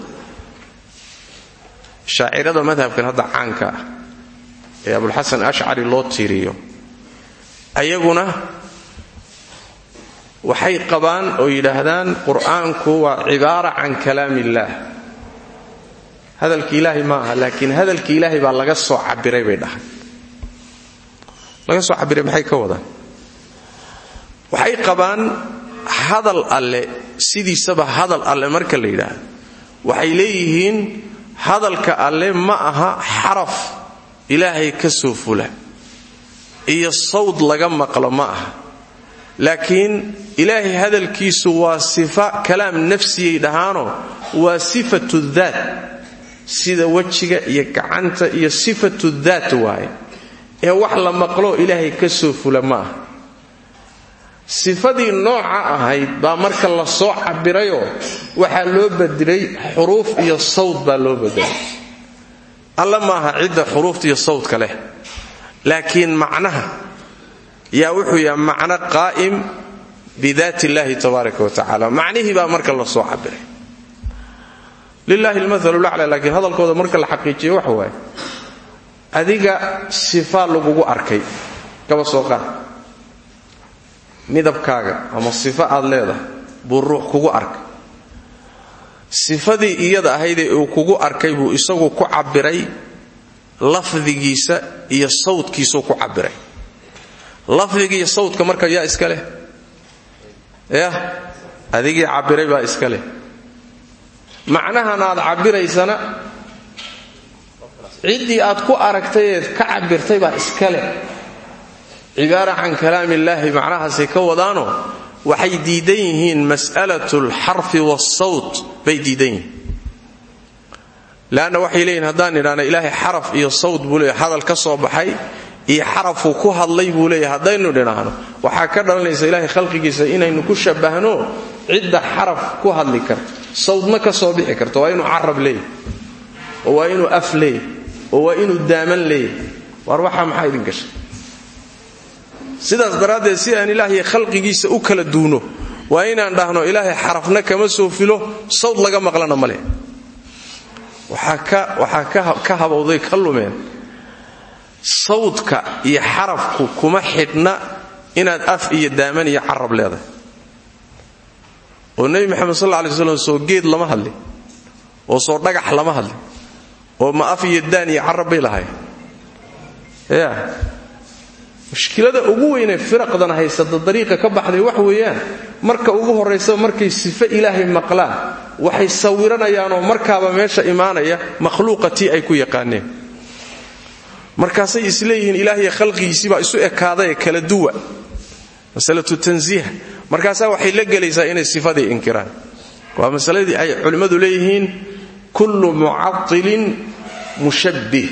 Shaacirada madhabkan hadda caanka ah ee abulxasan ashcari loo tiiriyo ayaguna waxay qabaan oo yidhaahdaan qur'aanku waa cibaara can kalaam illaah hadalki ilaahay ma aha laakiin hadalki ilaahay baa laga soo cabiray bay dhahay laga soo cabiray maxay ka wadaan? Waxay qabaan hadal alle sidiisaba hadal alle marka la yidhaahdo waxay leeyihiin hadalka alle ma aha xaraf ilaahay ka soo fula. Iyo sawd laga maqlo ma aha. Laakiin ilaahay hadalkiisu waa sifa kalaam nafsiyay dhahaanoo waa sifatu daat sida wejiga iyo gacanta iyo sifatu daat waaye. Ee wax la maqlo ilaahay ka soo fula ma aha sifadii nooca ahayd baa marka la soo cabirayoo waxaa loo bedelay xuruuf iyo sawd baa loo bedelay alla maaha cidda xuruufta iyo sawdka leh. Laakiin macnaha yaa wuxuu yaha macno qaa'im bidaat illaahi tabaaraka wa tacaala. Macnihii baa marka la soo cabiray lilahi lmaal lacla laakiin hadalkooda marka la xaqiijiyo waxa waaye adiga sifaa lagugu arkay kaba soo qaad midabkaaga ama sifo aad leedahay buu ruux kugu arkay. Sifadii iyada ahaydee uu kugu arkay buu isagu ku cabiray lafdigiisa iyo sawdkiisuu ku cabiray lafdiga iyo sawdka marka yaa iska leh? Yah adigii cabiray baa iska leh. Macnahan aad cabiraysana ciddii aad ku aragtayeed ka cabirtay baa iska leh cibaara can kalaam illaahi macnahaasay ka wadaanoo waxay diidan yihiin mas'alat alxarfi waasawt bay diidan yihiin. Waxay leeyihiin haddaan idhaahna ilaahay xaraf iyo sawt buu leeyahy hadal ka soo baxay iyo xarafuu ku hadlay buu leeyahay haddaynu dhinaahno ka dhalanaysa ilaahay khalqigiisa inaynu ku shabbahno cidda xaraf ku hadli karta. Sawdna ka soo bixi karta waa inuu carab leeyahy waa inuu af leeyahy oo waa inuu daaman leeyahay waar waxaa maxaa idin gashay sidaas daraaddeed si aan ilaahay khalqigiisa u kala duuno waa inaan dhahno ilaahay xarafna kama soo filo sawd laga maqlana ma leh. Waxaa ka habowday ka lumeen. Sawdka iyo xarafku kuma xidhna inaad af iyo daaman iyo carab leedahay. Oo nebi moxamed sal lla lay slam soo geed lama hadli oo soo dhagax lama hadli oo ma af iyo daan iyo carab bay lahay ya mushkilada ugu weynee firaqdan haysata dariiqa ka baxday wax weeyaan. Marka ugu horraysa markay sifo ilaahay maqlaan waxay sawiranayaanoo markaaba meesha imaanaya makhluuqa ay ku yaqaaneen. Markaasay isleeyihiin ilaahiy khalqigiisiibaa isu ekaadae kala duwa. Masalatu tansiiha markaasaa waxay la gelaysaa inay sifadii inkiraan. Waa masaladii ay culimmadu leeyihiin kullu mucatilin mushabbih.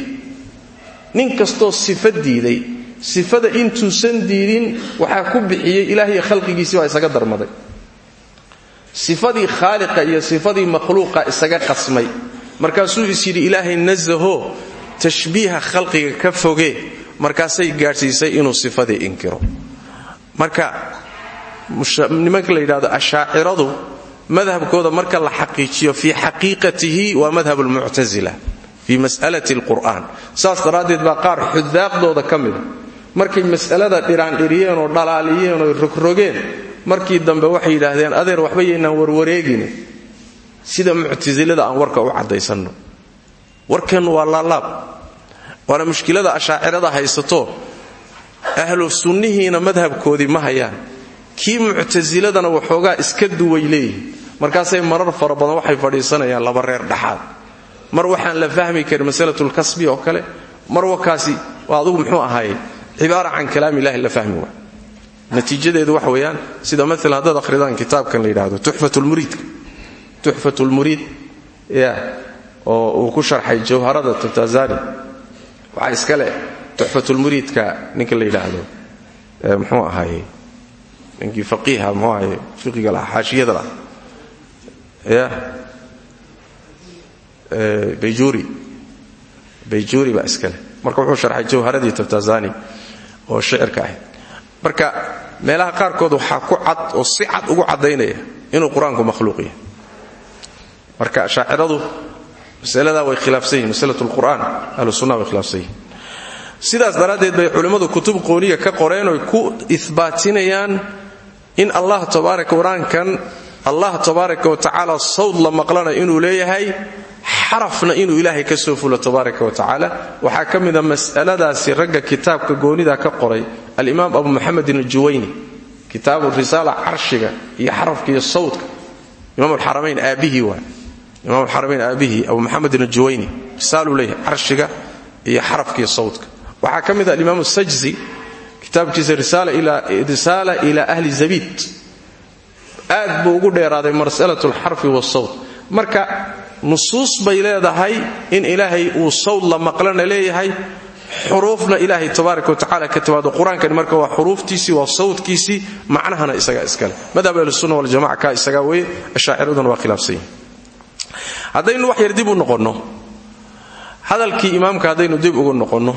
Nin kastoo sifa diiday sifada intuusan diidin waxaa ku bixiyey ilaahiy khalqigiisii baa isaga darmaday. Sifadii khaaliqa iyo sifadii makhluuqa isaga qasmay. Markaasuu is yidhi ilaahay nasaho tashbiiha khalqiga ka foge. Markaasay gaadhsiisay inuu sifadii inkiro. Marka nimanka la yidhahdo ashaaciradu madhabkooda marka la xaqiijiyo fii xaqiiqatihi waa madhab lmuctasila fii mas'alati alqur'aan. Saas daraaddeed baa qaar xudaaqdooda ka mida markay mas'alada dhiraandhiriyeen oo dhalaaliyeen oo rogrogeen markii dambe waxay yidhaahdeen adeer waxba yaynaan warwareegine sida muctasilada aan warka u caddaysanno warkeennu waa laalaab. Waana mushkilada ashaacirada haysato. Ahlu sunnihiina madhabkoodii ma hayaan. Kii muctasiladana waxoogaa iska duway markaasay marar fara waxay fadhiisanayaan laba reer dhaxaad mar waxaan la fahmi karin masalatulkasbi oo kale. Mar wakaasi waa adugu muxuu ahaaye cibaara can kalaam ilahi la fahmi waa natiijadeedu waxa weeyaan sida maalan haddaad akhridaan kitaabkan la yidhaahdo tuxfatulmuriidka tuxfatulmuriid ya oo uu ku sharxay jawharada tatazani waxaa iska leh tuxfatulmuriidka ninka la yidhaahdo muxuu ahaaye ninkii faqiiha muxuu ahaaye fiqiga lahaa xaashiyada laha ya bayjuuri. Bayjuuri baa iska leh. Marka wuxuu sharxay jawharadii tatazani oo shicirka ahayd. Marka meelaha qaarkood waxaa ku cad oo si cad ugu caddaynaya inuu qur'aanku makhluuq yahay. Marka shaaciradu masaladaa way khilaafsan yihiin masalat lqur'aan ahlu sunna way khilaafsan sidaas daraaddeed bay culimmadu kutub qooniya ka qoreen oy ku ihbaatinayaan in allah tabaaraka qur'aankan allah tabaaraka wa tacaala sawd la maqlana inuu leeyahay xarafna inuu ilaahay ka soo fulo tabaaraka wa tacaala. Waxaa ka mida mas'aladaasi ragga kitaabka goonida ka qoray alimaam abu muxamedin aljuwayni kitaabu risaala carshiga iyo xarafka iyo sawdka imaam alxaramayn aabbihii waa. Imaam alxaramayn aabbihii abu muxamedin aljuwayni risaaluu leeyahay carshiga iyo xarafka iyo sawdka waxaa ka mida alimaam sajzi kitaabkiisa risaala ila ahli zabid aad buu ugu dheeraaday masalat alxarfi wasawd marka nusuus bay leedahay in ilaahay uu sawd la maqlana leeyahay. Xuruufna ilaahay tabaaraka watacala ka timaado qur'aankani marka waa xuruuftiisii waa sawdkiisii macnahana isagaa iskale. Madhab ahlusunna waljamaca ka isagaa weye ashaaciraduna waa khilaafsan yihiin haddaynu wax yar dib u noqonno hadalkii imaamka haddaynu dib ugu noqonno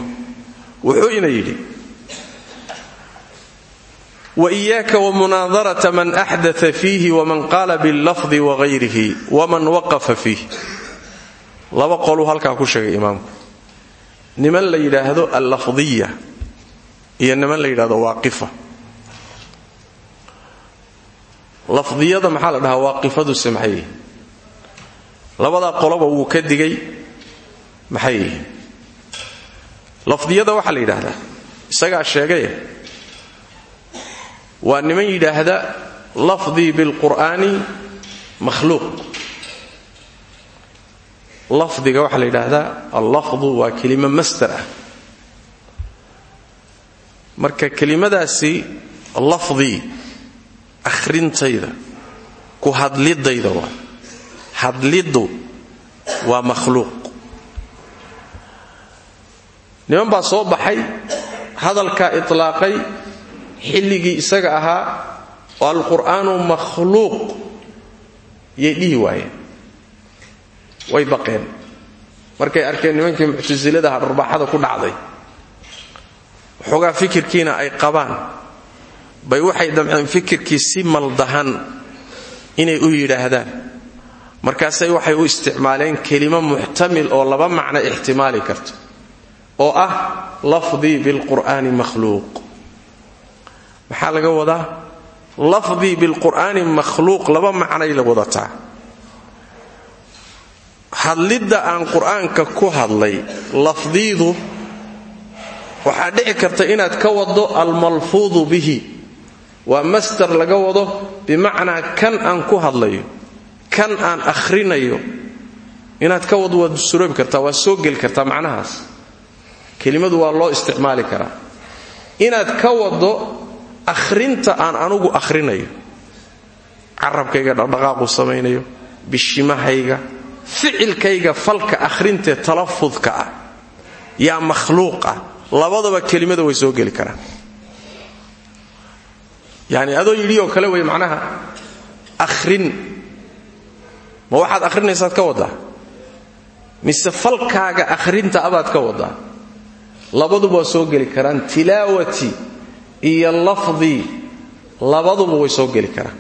wuxuu ina yidhi وإyاka ومناadرة mن أxdث فيh وmن qاla bالlفظ وغayrihi وmن وقfa فيih laba qoluu halkaa ku sheegay imaamku niman la yidhaahdo allafdiya iyo niman la yidhahdo waaqifa lafdiyada maxaa la dhahaa waaqifaduse maxay yihiin labadaa qoloba wuu ka digay maxay yihiin lafdiyada waxaa la yidhaahdaa isagaa sheegay waa niman yidhaahda lafdii bilqur'aani makhluuq. Lafdiga waxaa la yidhaahdaa allafdu waa kelimo master ah. Marka kelimadaasi lafdii akhrintayda ku hadlidayda waa hadliddu waa makhluuq. Niman baa soo baxay hadalkaa itlaaqay xilligii isaga ahaa oo alqur'aanu makhluuq yay dhihi waayeen. Way baqeen. Markay arkeen nimankii muctasiladaha dharbaaxada ku dhacday waxoogaa fikirkiina ay qabaan bay waxay damceen fikirkii si maldahan inay u yidhaahdaan. Markaasay waxay u isticmaaleen kelimo muxtamil oo laba macno ixtimaali karto oo ah lafdii bilqur'aani makhluuq maxaa laga wadaa? Lafdii bilqur'aani makhluuq laba macnay la wadataa. Hadlidda aan qur'aanka ku hadlay lafdiidu waxaa dhici karta inaad ka wado almalfuudu bihi. Waa masdar laga wado bimacnaa kan aan ku hadlayo kan aan akhrinayo. Inaad ka wado waad suroobi kartaa waa soo geli kartaa macnahaas. Kelimadu waa loo isticmaali karaa. Inaad ka wado akhrinta aan anugu akhrinayo. Carabkayga dhaqdhaqaaqu samaynayo bishimahayga ficilkayga falka akhrintee talafudka ah yaa makhluuq ah labadaba kelimada way soo geli karaan. Yani adoo yidhi oo kale wey macnaha akhrin. Ma waxaad akhrinaysaad ka waddaa? Mise falkaaga akhrinta abaad ka waddaa? Labaduba waa soo geli karaan tilaawati iyo lafdii labaduba way soo geli karaan.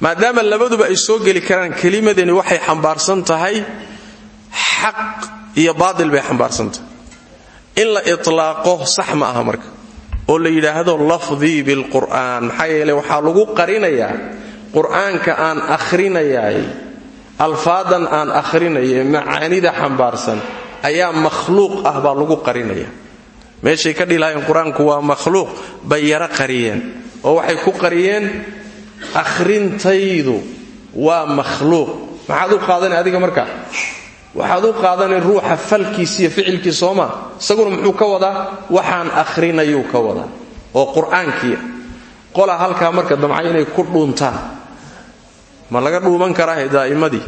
maadaama labaduba ay soo geli karaan kelimadani waxay xambaarsan tahay xaq iyo baatil bay xambaarsan tahay. In la itlaaqo sax ma aha marka. oo la yidhaahdo lafdii bilqur'aan maxaa yeele waxaa lagu qarinayaa qur'aanka aan akhrinayaay alfaadan aan akhrinaye macaanida xambaarsan ayaa makhluuq ah baa lagu qarinaya meeshay ka dhilahayen qur'aanku waa makhluuq bay yaro qariyeen. Oo waxay ku qariyeen akhrintaydu waa makhluuq. Maxaad u qaadanay adiga marka? Waxaad u qaadanay ruuxa falkiis iyo ficilkii sooma? Isaguna muxuu ka wadaa? Waxaan akhrinayuu ka wadaa. Oo qur'aankii. Qola halkaa marka damca inay ku dhuuntaan. Ma laga dhuuman karaa daa'imadii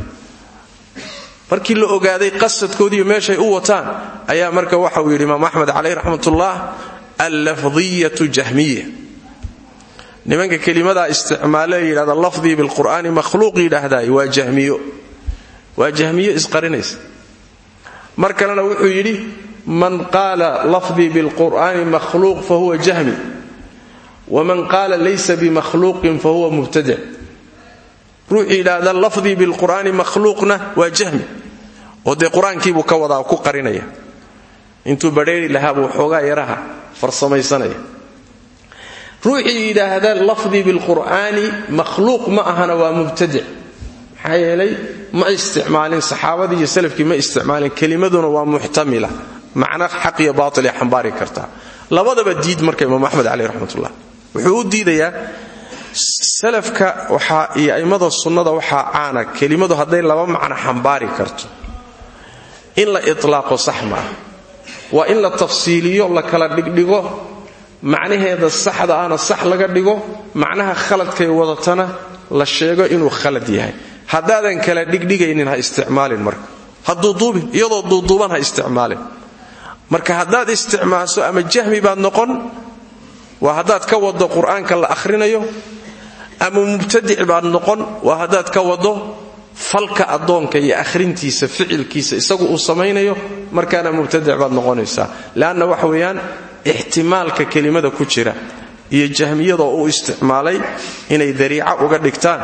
markii la ogaaday qasadkoodiiyo meeshay u wataan ayaa marka waxa uu yidhi imaam axmed caleyh raxmatullah allafdiyatu jahmiya. Nimanka kelimadaa isticmaale yidhahda lafdii bilqur'aani makhluuq yidhaahdaay waa jahmiyo. Waa jahmiyo isqarinaysa. Mar kalena wuxuu yidhi man qaala lafdii bilqur'aani makhluuq fahuwa jahmi. Waman qaala laysa bimakhluuqin fahuwa mubtadic ruuxuu yidhaahda lafdii bilqur'aani makhluuqna waa jahmi oo dee qur'aankiibuu ka wadaa ku qarinaya. Intuu badheeri lahaa buu xoogaa yaraha farsamaysanaya ruuxii yidhaahda lafdii bilqur'aani makhluuq ma ahana waa mubtadic maxaa yeelay ma isticmaalin saxaabadii iyo salafkii ma isticmaalin kelimaduna waa muxtamila. Macno xaq iyo baatil ay xambaari kartaa. Labadaba diid marka imaam axmed caleyh wuxuu u diidayaa salafka waxaa iyo a'immada sunnada waxaa caana kelimadu hadday laba macno xambaari karto. In la itlaaqo sax ma ah. Waa in la tafsiiliyo la kala dhigdhigo macnaheeda saxda ahna sax laga dhigo macnaha khaladkay wadatana la sheego inuu khalad yahay. Haddaadan kala dhigdhigaynin ha isticmaalin marka. Ha duuduubin iyadoo duuduuban ha isticmaalin. Marka haddaad isticmaalso ama jahmi baad noqon waa haddaad ka wado qur'aanka la akhrinayo ama mubtadic baad noqon waa haddaad ka wado falka addoonka iyo akhrintiisa ficilkiisa isagu uu samaynayo markaana mubtadic baad noqonaysaa. Leanna waxa weeyaan ixtimaalka kelimada ku jira iyo jahmiyadoo u isticmaalay inay dariico uga dhigtaan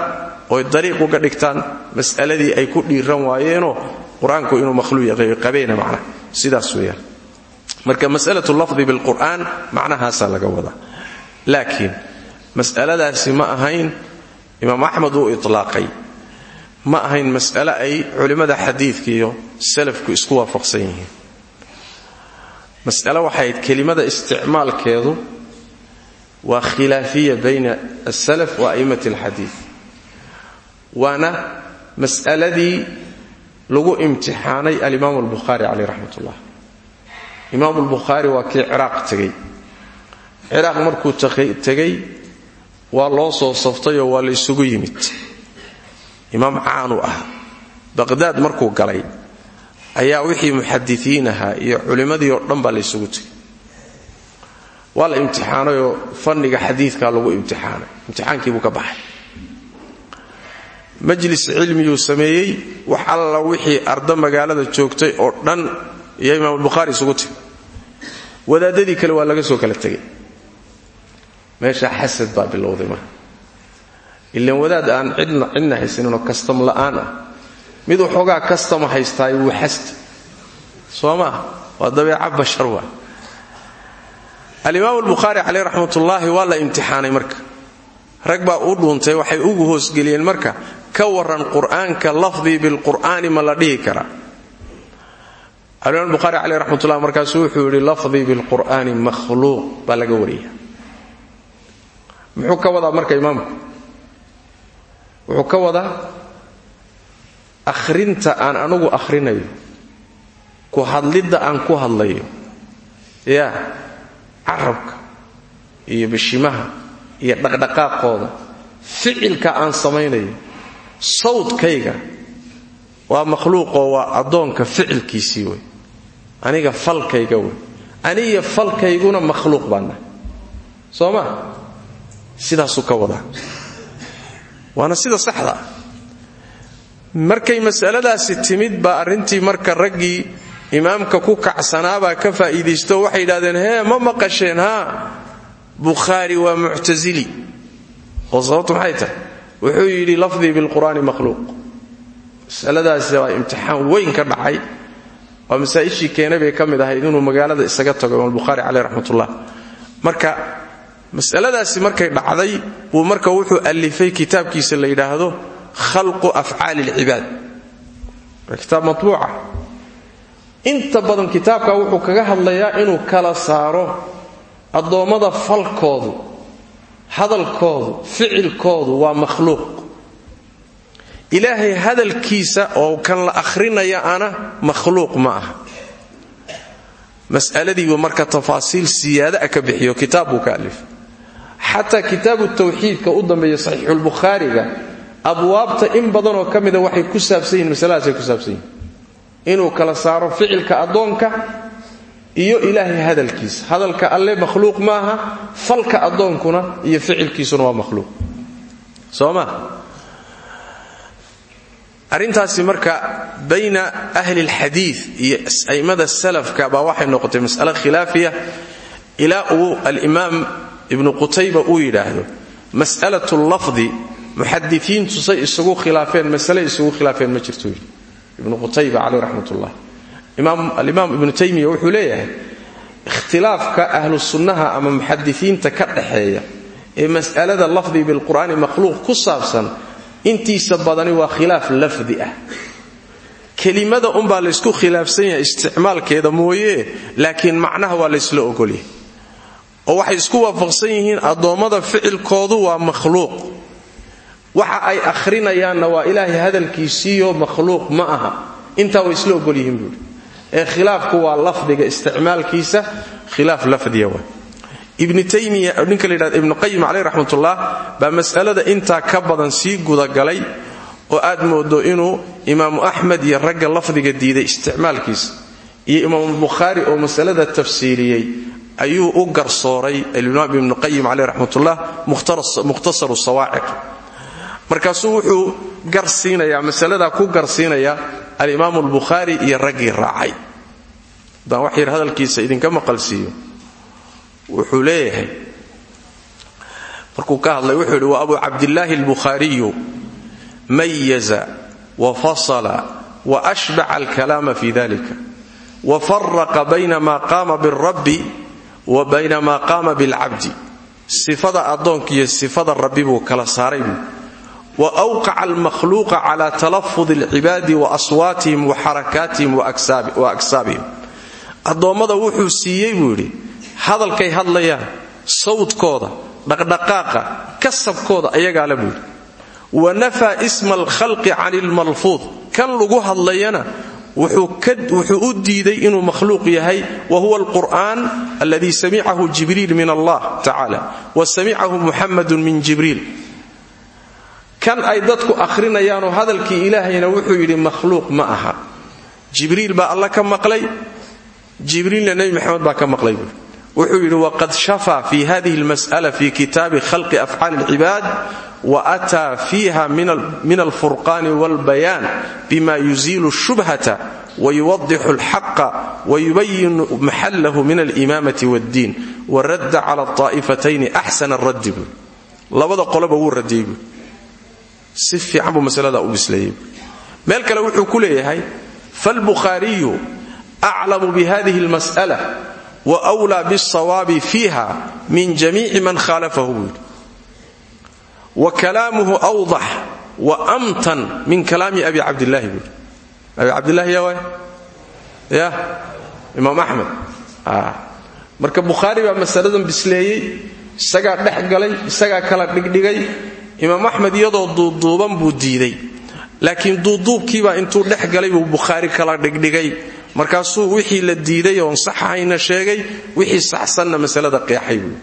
oy dariiq uga dhigtaan mas'aladii ay ku dhiiran waayeenoo qur'aanku inuu makhluuq qabeena macnaha sidaas weeyaan. Marka mas'alatu lafdi bilqur'aan macnahaasaa laga wadaa. Laakiin mas'aladaasi ma ahayn imaam axmed uu itlaaqay. Ma ahayn mas'ale ay culimmada xadiidka iyo salafku isku waafaqsan yihiin. Mas'ale waxay ahayd kelimada isticmaalkeedu waa khilaafiya bayna asalaf wa a'immati alxadiid waana mas'aladii lagu imtixaanay alimaam albukhaari caleyh raxmat ullah imaam albukhaari waa kii ciraaq tegey ciraaq markuu tegey waa loo soo saftayoo waa la isugu yimid. Imaam caanu ah. Baqhdaad markuu galay ayaa wixii muxadisiin ahaa iyo culimmadii oo dhan baa la ysugu tegay waa la imtixaanayoo fanniga xadiidkaa lagu imtixaanay. Imtixaankiibuu ka baxay. Majlis cilmiyuu sameeyey wax alla wixii arda magaalada joogtay oo dhan iyo imaamulbukhaari isugu tegay wadaadadii kale waa laga soo kala tegay meeshaa xasad baa bilowday marka. Wadaad aan cidna cidna haysaninoo kastam la'aan ah. Mid waxoogaa kastama haystaay wuu xasti soo maa waa dabeeca bashar waa. Alimaam albukhaari caleyh raxmatullaahi waa la imtixaanay marka. Rag u dhuuntay waxay ugu hoosgeliyeen marka ka waran qur'aanka lafdii bilqur'aani ma la dhihi karaa. Alimaam buhaari caleyh raxmatullah markaasuu wuxuu yidhi lafdii bilqur'aani makhluuq baa laga wariya muxuu ka wadaa marka imaamku? Wuxuu ka wadaa akhrinta aan anugu akhrinayo ku hadlidda aan ku hadlayo. Yaa carabka iyo bishimaha iyo dhaqdhaqaaqooda ficilka aan samaynayo sawdkayga waa makhluuqoo waa addoonka ficilkiisii wey aniga falkayga wey aniga falkayguna makhluuq baana soo ma sidaasuu ka wadaa. Waana sida saxda. Markay masaladaasi timid baa arrintii marka raggii imaamka ku kacsanaabaa ka faa'iidaysto waxay yidhahdeen hee ma maqasheen haa? Bukhaari waa muctasili oo sababtu maxay tahay? Wuxuu yidhi lafdii bilqur'aani masaladaasi waa imtixaan weyn ka dhacay. Waa masaa'ishii keenay bay ka mid ahayd inuu magaalada isaga tago imaam bukhaari caleyh raxmatullah. Marka masaladaasi markay dhacday buu marka wuxuu alifay kitaabkiisa la yidhaahdo khalqu afcaali alcibaad waa kitaab matbuuca inta badan kitaabka wuxuu kaga hadlayaa inuu kala saaro addoommada falkoodu hadalkoodu ficilkoodu waa makhluuq. Ilaahay hadalkiisa oo kan la akhrinaya ana makhluuq ma aha. Mas'aladiibuu marka tafaasiil siyaada'a ka bixiyo kitaab buu ka xataa kitaabu tawxiidka u dambeeya saxiixulbukhaariga abwaabta in badanoo ka mida waxay ku saabsan yihiin masaladaasay ku saabsan inuu kala saaro ficilka addoonka iyo ilaahay hadalkiisa. Hadalka alle makhluuq maaha falka addoonkuna iyo ficilkiisuna waa makhluuq. Soo ma? Marka bayna ahli lxadiid iyo a'immada salafka baa waxay noqotay mas'ale khilaafiya. Ilaa uu alimaam ibnu qutayba uu yidhaahdo mas'alatu lafdi muxadisiintu say isugu khilaafeen masale isugu khilaafeen ma jirto yidhi ibnu qutayba caleyh raxmatullah. Alimaam ibnu taymiya wuxuu leeyahay ikhtilaafka ahlu sunnaha ama muxadisiinta ka dhaxeeya ee mas'alada lafdi bilqur'aani makhluuq ku saabsan intiisa badani waa khilaaf lafdi ah. Kelimada unbaa laysku khilaafsan yahay isticmaalkeeda mooye laakiin macnaha waa laysla ogolyahay oo waxay isku waafaqsan yihiin addoommada ficilkoodu waa makhluuq. Waxa ay akhrinayaanna waa ilaahay hadalkiisiiyo makhluuq ma aha. Intaa way isla ogol yihiin ee khilaafku waa lafdiga isticmaalkiisa khilaaf lafdiya wa ibni taymiya ninka la yidhahdo ibnu qayim caleyh raxmatullah baa mas'alada intaa ka badan sii gudagalay oo aad moodo inuu imaamu axmed iyo ragga lafdiga diiday isticmaalkiisa. Iyo imaamulbukhaari oo masalada tafsiiliyey ayuu u garsooray alimaam ibnu qayim caleyh raxmatullah mukhtasaru sawaaciq markaasuu wuxuu garsiinayaa masaladaa ku garsiinayaa alimaamu albukhaari iyo raggii raacay. Haddaan wax yar hadalkiisa idinka maqalsiiyo wuxuu leeyahay markuu ka hadlay wuxuu yidhi wa abu cabdillaahi albukhaariyu mayaza wa fasala wa ashbaca alkalaama fi dalika wa faraqa bayna maa qaama bilrabbi wa bayna maa qaama bilcabdi sifada addoonka iyo sifada rabbi buu kala saaray. Buu wa awqaca almakhluuqa cala talafudi alcibaadi wa aswaatihim wa xarakaatihim wa aksaabihim addoommada wuxuu siiyey buu yidhi hadalkay hadlayaan sawdkooda dhaqdhaqaaqa kasabkooda ayagaale buu yidhi. Wa nafaa isma alkhalqi cani lmalfuud kan lagu hadlayana wuxuu u diiday inuu makhluuq yahay wa huwa alqur'aan alladii samicahu jibriil min allah tacala wa samicahu muxamadun min jibriil kan ay dadku akhrinayaanoo hadalkii ilaahayna wuxuu yidhi makhluuq ma aha. Jibriil baa alla ka maqlay jibriilna nebi maxamed baa ka maqlay. Buui wuxuu yidhi waqad shafaa fi hadihi almas'ala fi kitaabi khalqi afcaali alcibaad wa ataa fiiha min alfurqaani walbayaan bima yuziilu shubhata wayuwadixu alxaqa wayubayinu maxallahu min alimaamati waaddiin waradda cala aa'ifatayni axsana raddi buui labada qoleba wuu radiyey buui si fiican buu masalada u bisleeyey. Meel kale wuxuu ku leeyahay falbukhaariyu aclamu bihadihi almas'ala wa wlaa bialsawaabi fiiha min jamiici man khaalafahu. buu yidhi wa kalaamuhu awdax wa amtan min kalaami abi cabdillahi buu yidhi abi cabdillahi yaa waay ya? Imaam axmed marka bukhaari baa masaladan bisleeyey isagaa dhex galay isagaa kala dhigdhigay imaam axmed iyadoo duuduuban buu diiday. Laakiin duuduubkiibaa intuu dhex galay buu bukhaari kala dhigdhigay. Markaasuu wixii la diiday oon saxahayna sheegay wixii saxsanna masalada qeexay buu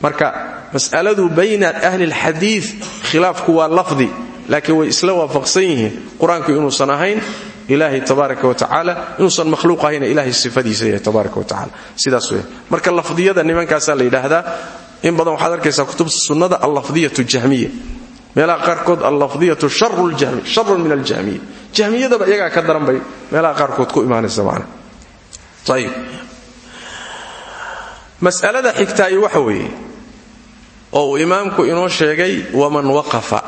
marka mas'aladu bayna ahli lxadiid khilaafku waa lafdi laakiin way isla waafaqsan yihiin qur'aanku inuusan ahayn ilaahay tabaaraka watacaala inuusan makhluuq ahayna ilaahay sifadiisa yahay tabaaraka watacaala sidaas weya marka lafdiyada nimankaasaa la yidhaahdaa in badan waxaad arkaysaa kutubta sunnada allafdiyatu jahmiya. Meelaha qaarkood allafdiyatu sharun min aljahmiya jahmiyadaba iyagaa ka daran bay meelaha qaarkood ku imaanaysa macna. Ayib mas'alada xigtaayo waxa weeye oo uu imaamku inoo sheegay waman waqafa.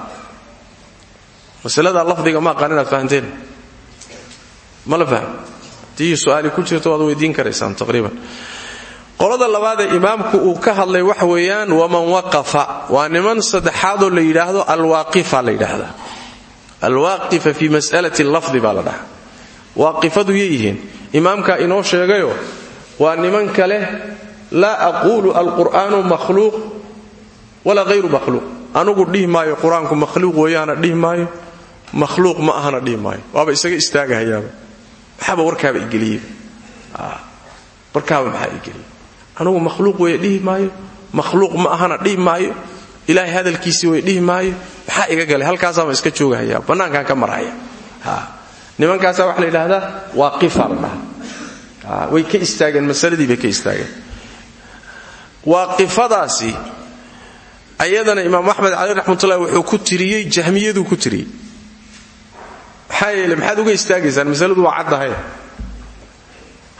Masalada lafdiga ma aqaan fahanteen. Ma la fahm ku jirto waad weydiin karaysaan taqriiban. Qolada labaadee imaamku uu ka hadlay waxa weeyaan waman waqafa. Waa niman saddexaadoo la yidhaahdo alwaaqifa la yidhaahdaa alwaaqifa fii mas'alati lafdi baa la dhahaa waaqifadu inoo sheegayo waa niman kale laa aquulu alqur'aanu makhluuq walaa hayru makhluuq. Anugu dhihi maayo qur'aanku makhluuq weeyaana dhihi maayo makhluuq ma ahana dhihi maayo. Waaba isaga istaagahayaaba. Maxaaba warkaaba igeliyey warkaaba maxaa igeliyey anugu makhluuq weeye dhihi makhluuq ma ahana dhihi ilaahay hadalkiisii way dhihi maayo iga galay? Halkaasaama iska joogahaya bannaankaan ka marhaya nimankaasaa waxaa la yidhaahdaa waaqifa la dhaha way ka istaageen masaladii bay ka istaageen waaqifadaasi ayadana imaam axmed cali raxmatullahi wuxuu ku tiriyey jahmiyaduu ku tiriyey. maxaa maxaad uga istaagaysaan? masaladu waa caddahay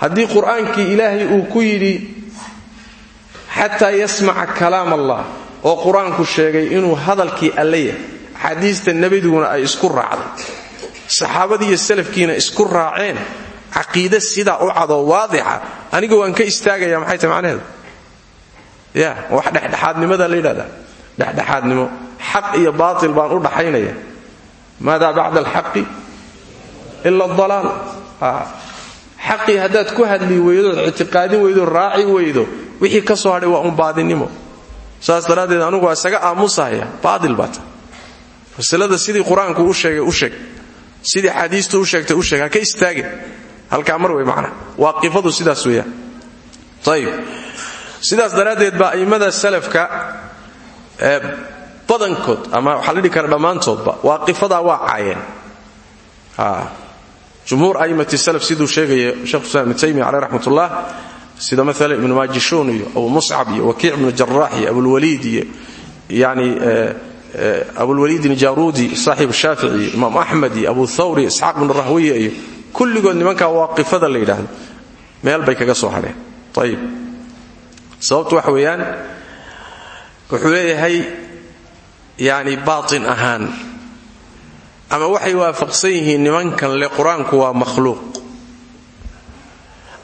haddii qur'aankii ilaahay uu ku yidhi xataa yasmaca kalaam allah oo qur'aanku sheegay inuu hadalkii alle yahay axaadiista ay isku raacday. Saxaabadii iyo salafkiina isku raaceen. Caqiide sidaa u cadoo waadixa aniga waan ka istaagaya maxay tahay macnaheedu? Ya wax dhexdhexaadnimada la yidhahdaa dhexdhexaadnimo. Xaq iyo baatil baan u dhaxaynaya. Maadaa bacda alxaqi ila adalaal xaqii haddaad ku hadli weydood ictiqaadin weydo raaci weydo wixii ka soo hadhay waa un baadinimo saas daraaddeed anugu waa isaga aamusahaya baatil baa sidii qur'aanku u sheegay u sheeg. Sidii xaadiistu u sheegtay u sheeg. Ka istaagin. Halkaa mar wey macna. Waaqifadu sidaas weeyaan. Ayib sidaas daraaddeed baa a'immada salafka badankood ama waxaa la dhihi kara dhammaantoodba waaqifadaa waa caayeen. Jumhuur a'immati salaf siduu sheegaya shekh islam ibnu taymiya caleyh raxmatullah sida maala ibnu maajishuun iyo abu muscab iyo wakiic ibnu jaraax iyo abulwaliid iyo yani abulwaliidin jaruudi saaxib shaafici imaam axmed iyo abu thawri isxaaq ibnu rahwiya iyo kulligood nimankaa waaqifada la yidhaahdo. Meel bay kaga soo hadheen ayib sababtu waxa weeyaan wuxuu leeyahay yani baatin ahaan ama waxay waafaqsan yihiin nimankan le qur'aanku waa makhluuq.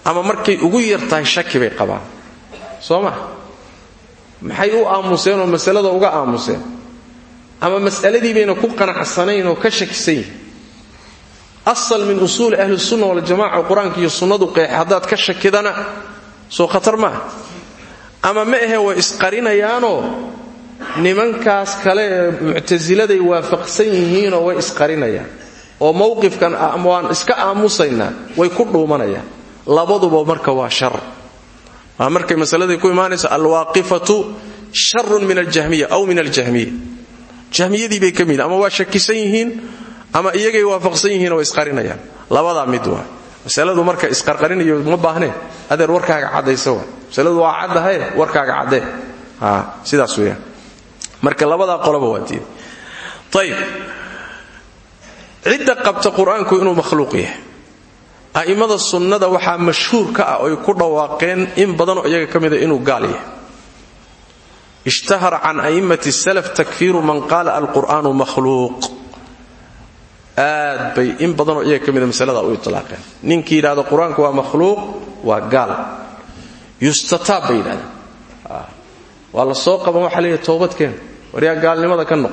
Ama markay ugu yar tahay shaki bay qabaan. Soo ma? Maxay u aamuseen oo masalada uga aamuseen? Ama mas'aladii bayna ku qanacsanayn oo ka shakisan yihiin asal min usuuli ahli sunna waljamaca qur'aanka iyo sunnadu qeexe haddaad ka shakidana soo khatar maaha ama ma ahe way isqarinayaanoo? Nimankaas kale ee muctasiladay waafaqsan yihiinoo way isqarinayaan. Oo mowqifkan waan iska aamusaynaa way ku dhuumanayaan. Labaduba marka waa shar. Waa markay masaladay ku imaanayso alwaaqifatu sharun min aljahmiya aw min aljahmiya. Jahmiyadii bay ka ama waa shakisan ama iyagay waafaqsan yihiinoo way isqarinayaan. Labadaa mid waa masaladu marka isqarqarinayo ma baahneen adeer warkaaga caddaysa masaladu waa caddahay warkaaga caddee sidaas weeyaan. Marka labadaa qoloba waa diiday ayib cidda qabta qur'aanku inuu makhluuq yahay. A'immada sunnada waxaa mashhuur ka ah oy ku dhawaaqeen in badanoo iyaga ka mida inuu gaal yahay. Ishtahara can a'immati salaf takfiiru man qaala alqur'aanu makhluuq aad bay in badanoo iyaga ka mida masalada u itlaaqeen. Ninkii yidhahdo qur'aanku waa makhluuq waa gaal. Yustataab bay yidhahdeen. La soo qaban waxaa leeyahy toobadkeen waryaa gaalnimada ka noq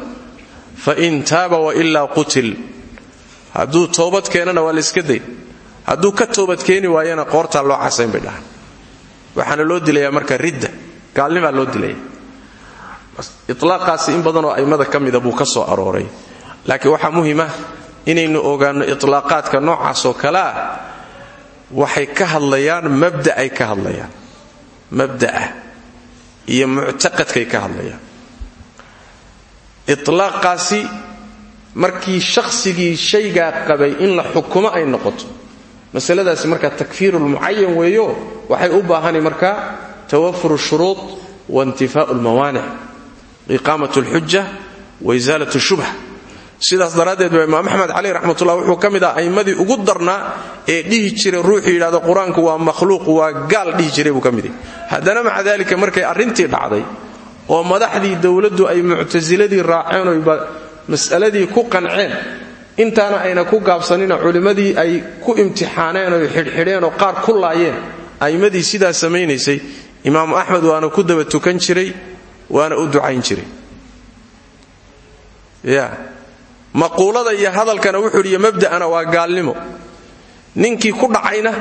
fa in taaba wailaa qutil. Hadduu toobad keenana waa la iska day hadduu ka toobadkeeni waayana qoortaa loo casayn bay dhahaan. Waxaana loo dilayaa marka ridda. Gaalnimaa loo dilaya. Ilaaqaasi in badanoo a'immada ka mida buu ka soo arooray. Laakiin waxaa muhima inaynu ogaanno itlaaqaadka noocaasoo kale ah waxay ka hadlayaan mabda'ay ka hadlayaan. Mabda'a iyo muctaqadkay ka hadlayaan. Itlaaqaasi markii shakhsigii shaygaa qabay in la xukumo ay noqoto. Masaladaasi markaa takfiirulmucayan weeyo waxay u baahani markaa tawafur shuruud wa intifaau lmawaanic iqaamat lxuja wa isaalat shubha sidaas daraaddeed ba imaam axmed caleyh raxmatullah wuxuu ka mid ah ugu darnaa ee dhihi jiray ruuxuu yidhahdo qur'aanku waa makhluuq waa gaal dhihi jiray buu ka mid yahy haddana markay arrintii dhacday oo madaxdii dowladdu ay muctasiladii raaceen oyba mas'aladii ku qanceen intaana ayna ku gaabsanina culimmadii ay ku imtixaaneen oy xidhxidheen oo qaar ku laayeen a'immadii sidaa samaynaysay. Imaamu axmed waana ku daba tukan jiray waana u ducayn jiray maquulada iyo hadalkana wuxuu ihi mabda'ana waa gaalnimo. Ninkii ku dhacayna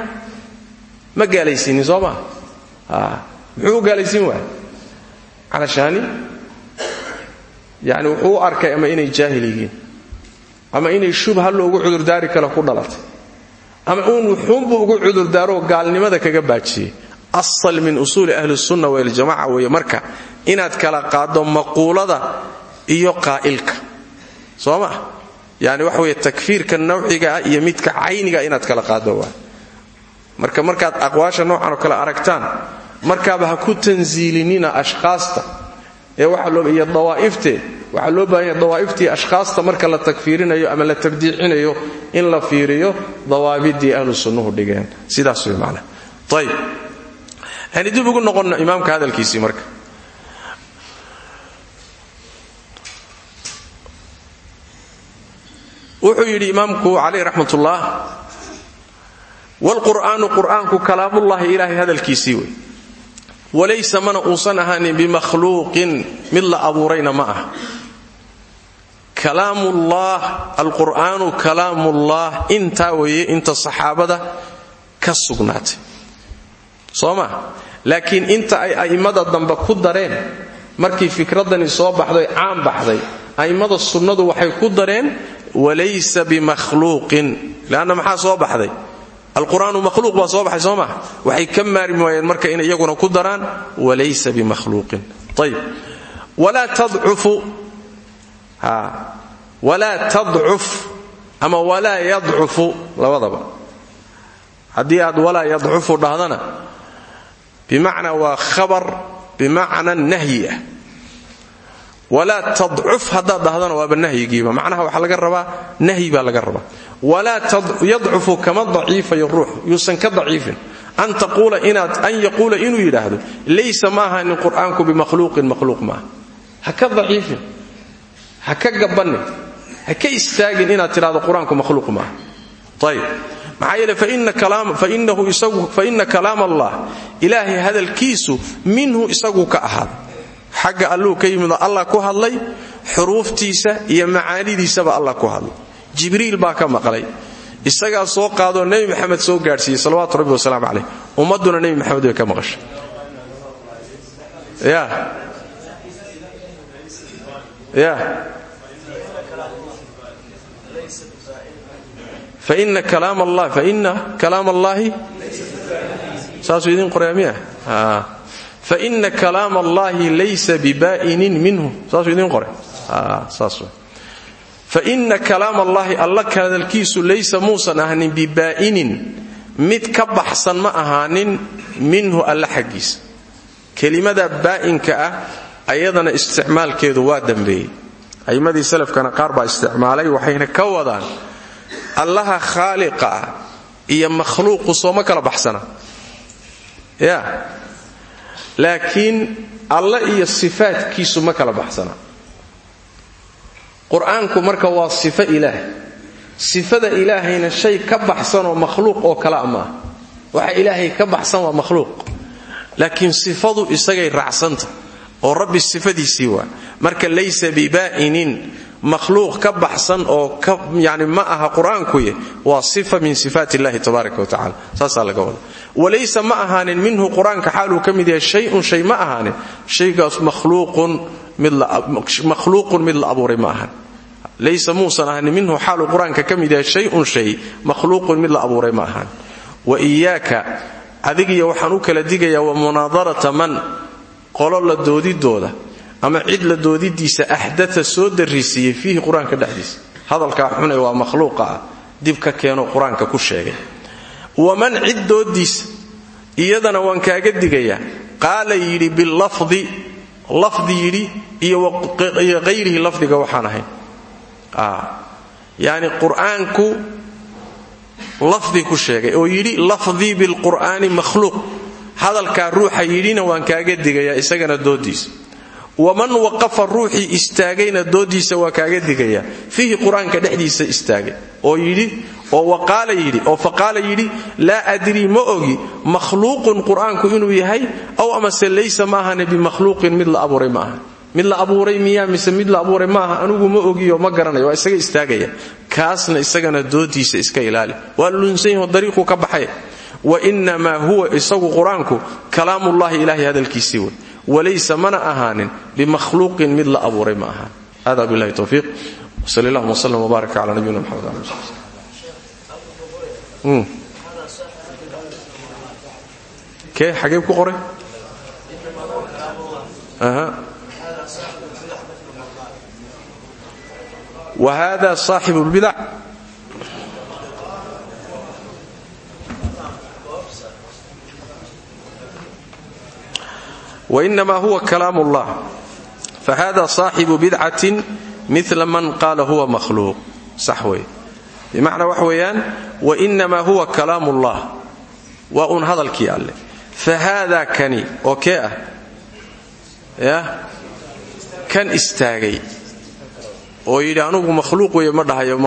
ma gaalaysiinin soo maa muxuu u gaalaysiin waaya calashaani wuxuu arkay ama inay jaahil ama inay shubha loogu cudurdaari kale ku dhalatay ama uun wuxuunbuu ugu cudurdaaroo gaalnimada kaga baajiyey. Asal min usuuli ahli sunna waljamaca weeye marka inaad kala qaaddo maquulada iyo qaa'ilka soo yani waxa weye takfiirka nawciga ah iyo midka cayniga inaad kala qaaddo waa marka markaad aqwaasha noocan oo kale aragtaan markaaba ha ku tansiilinina ashkhaasta. Ee iyo dawaa'ifte waxaa loo baahanya dawaa'iftii ashkhaasta marka la takfiirinayo ama la tabdiicinayo in la fiiriyo dawaabidii ahlu sunnuhu dhigeen. Sidaas way macnaa aynu dib ugu noqonno imaamka hadalkiisii marka wuxuu yidhi imaamku calayh raxmat ullah wlqur'aanu qur'aanku kalaamullahi ilaahay hadalkiisii wey walaysa mana uusan ahaanin bimakhluuqin mid la abuurayna ma ah kalaamullah alqur'aanu kalaamullah intaa weeye inta saxaabada ka sugnaatay. Soo ma? Laakiin inta ay a'immada dambe ku dareen markii fikradani soo baxday caan baxday a'immada sunnadu waxay ku dareen walaysa bimakhluuqin. Leanna maxaa soo baxday? Alqur'aanu makhluuq baa soo baxay soo maa waxay ka maarmi waayeen marka inay iyaguna ku daraan walaysa bimakhluuqin. Ayib walaa tadcuf ama walaa yadcufu labadaba. Haddii aad walaa yadcufu dhahdana bimacnaa waa khabar bimacna nahyi ah walaa tadcuf haddaad dhahdana waaba nahyigiiba. Macnaha waxaa laga rabaa nahyi baa laga rabaa. Walaa yadcufu kama daciifayo ruux. Yuusan ka daciifin. An yaquula inuu yidhaahdo laysa ma ahanin qur'aanku bimakhluuqin makhluuq maaha. Ha ka daciifin. Ha ka gabannin. Ha ka istaagin inaad tidhahdo qur'aanku makhluuq maaha. Ayib maxaa yeele faina kalaam allah ilaahay hadalkiisu minhu isaguu ka ahaaday xagga alluu ka yimid allah ku hadlay xuruuftiisa iyo macaanidiisaba allah ku hadlay. Jibriil baa ka maqlay. Isagaa soo qaadoo nebi maxamed soo gaadhsiiyey salawaatu rabbi wasalaamu caleyh ummadduna nebi maxamed way ka maqashay. Faina kalaam allah faina kalaam allaahi saasuu idiin qoraya miya faina kalaam allaahi laysa bibaa'inin minhu saasuu idiin saas faina kalaam allaahi alla hadalkiisu laysa muusan ahaanin bibaa'inin mid ka baxsan ma ahaanin minhu alla xaggiisa kelimada baa'inka ah ayadana isticmaalkeedu waa dambeeyey aimmadii salafkana qaar baa isticmaalay waxayna ka wadaan allaha khaaliqa ah iyo makhluuqu sooma kala baxsana ya laakiin alla iyo sifaadkiisu ma kala baxsana. Qur'aanku marka waa sifo ilaah sifada ilaahayna shay ka baxsanoo makhluuq oo kalea maaha waxa ilaahay ka baxsan waa makhluuq. Laakiin sifadu isagay raacsanta oo rabbi sifadiisii waa. Marka laysa bibaa'inin makhluuq ka baxsan oo yani ma aha qur'aankuye waa sifa min sifaat illahi tabaaraka wa tacala saasaa laga wada walaysa ma ahaanin minhu qur'aanka xaaluu yahay shayun shay ma ahaanin. Shaygaas makhluuqun mid la abuuray ma ahan. Laysa muusan ahaanin minhu xaaluu qur'aanka yahay shayun shay makhluuqun mid la abuuray ma ahan. Wa iyaaka adigiyo waxaan u kala digayaa wa munaadarata man qolo la doodidooda ama cid la doodidiisa axdaa soo darisiiyey fiihi qur'aanka dhexdiisa. Hadalkaa xune waa makhluuqa ah. Dib ka keeno qur'aanka ku sheegay. Waman cid doodiisa iyadana waan kaaga digayaa. Qaala yidhi bilafdi lafdi yidhi iyo hayrihi lafdiga waxaan ahayn. Yani qur'aanku lafdi ku sheegay oo yidhi lafdii bilqur'aani makhluuq. Hadalkaa ruuxa yidhina waan kaaga digayaa isagana doodiisa waman waqafa ruuxii istaagayna doodiisa waa kaaga digayaa fiihi qur'aanka dhexdiisa istaagay. Oo yidhi oo waqaala yidhi oo faqaala yidhi laa adrii ma ogi makhluuqun qur'aanku inuu yahay aw amase laysa ma ahane bimakhluuqin mid la abuuray ma aha mid la abuuray miyaa mise mid la abuuray ma aha anigu ma ogiyo ma garanayo waa isaga istaagaya. Kaasna isagana doodiisa iska ilaali. Waa lunsan yaho dariiquu ka walaysa mana ahaanin bimakhluuqin mid la abuuray ma ahaan. Hada bilahi towfiiq wsal allahuma wslm wbaarak cala nabiyina mxamed ali sl kee xagee ku qoray? Wa hada saaxibu lbidac wainama huwa kalaam ullah fahada saaxibu bidcatin mila man qaala huwa makhluuq sax wey bimacnaa wax weeyaan wainamaa huwa kalaam ullah waa uun hadalkii alleh fahaada kani oo kee ah yah kan istaagay oo yidhi anugu makhluuq weeye ma dhahayo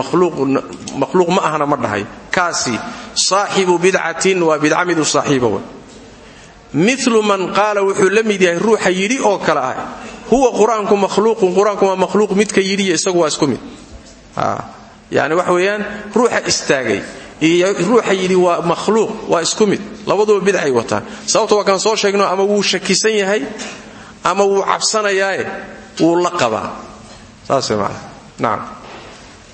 dhahayo kaasi saaxibu bidcatin waa bidca midu milu man qaala wuxuu la mid yahay ruuxa yidhi oo kale ah. Huwa qur'aanku makhluuqun qur'aanku waa makhluuq midka yidhiyo isagu waa isku mid. Yani wax weeyaan ruuxa istaagay iyo ruuxa yidhi waa makhluuq waa isku mid. Labaduba bidcay wataan. Sababta waa kaan soo sheegno ama wuu shakisan yahay ama wuu cabsanayaae wuu la qabaa. Saas man nacam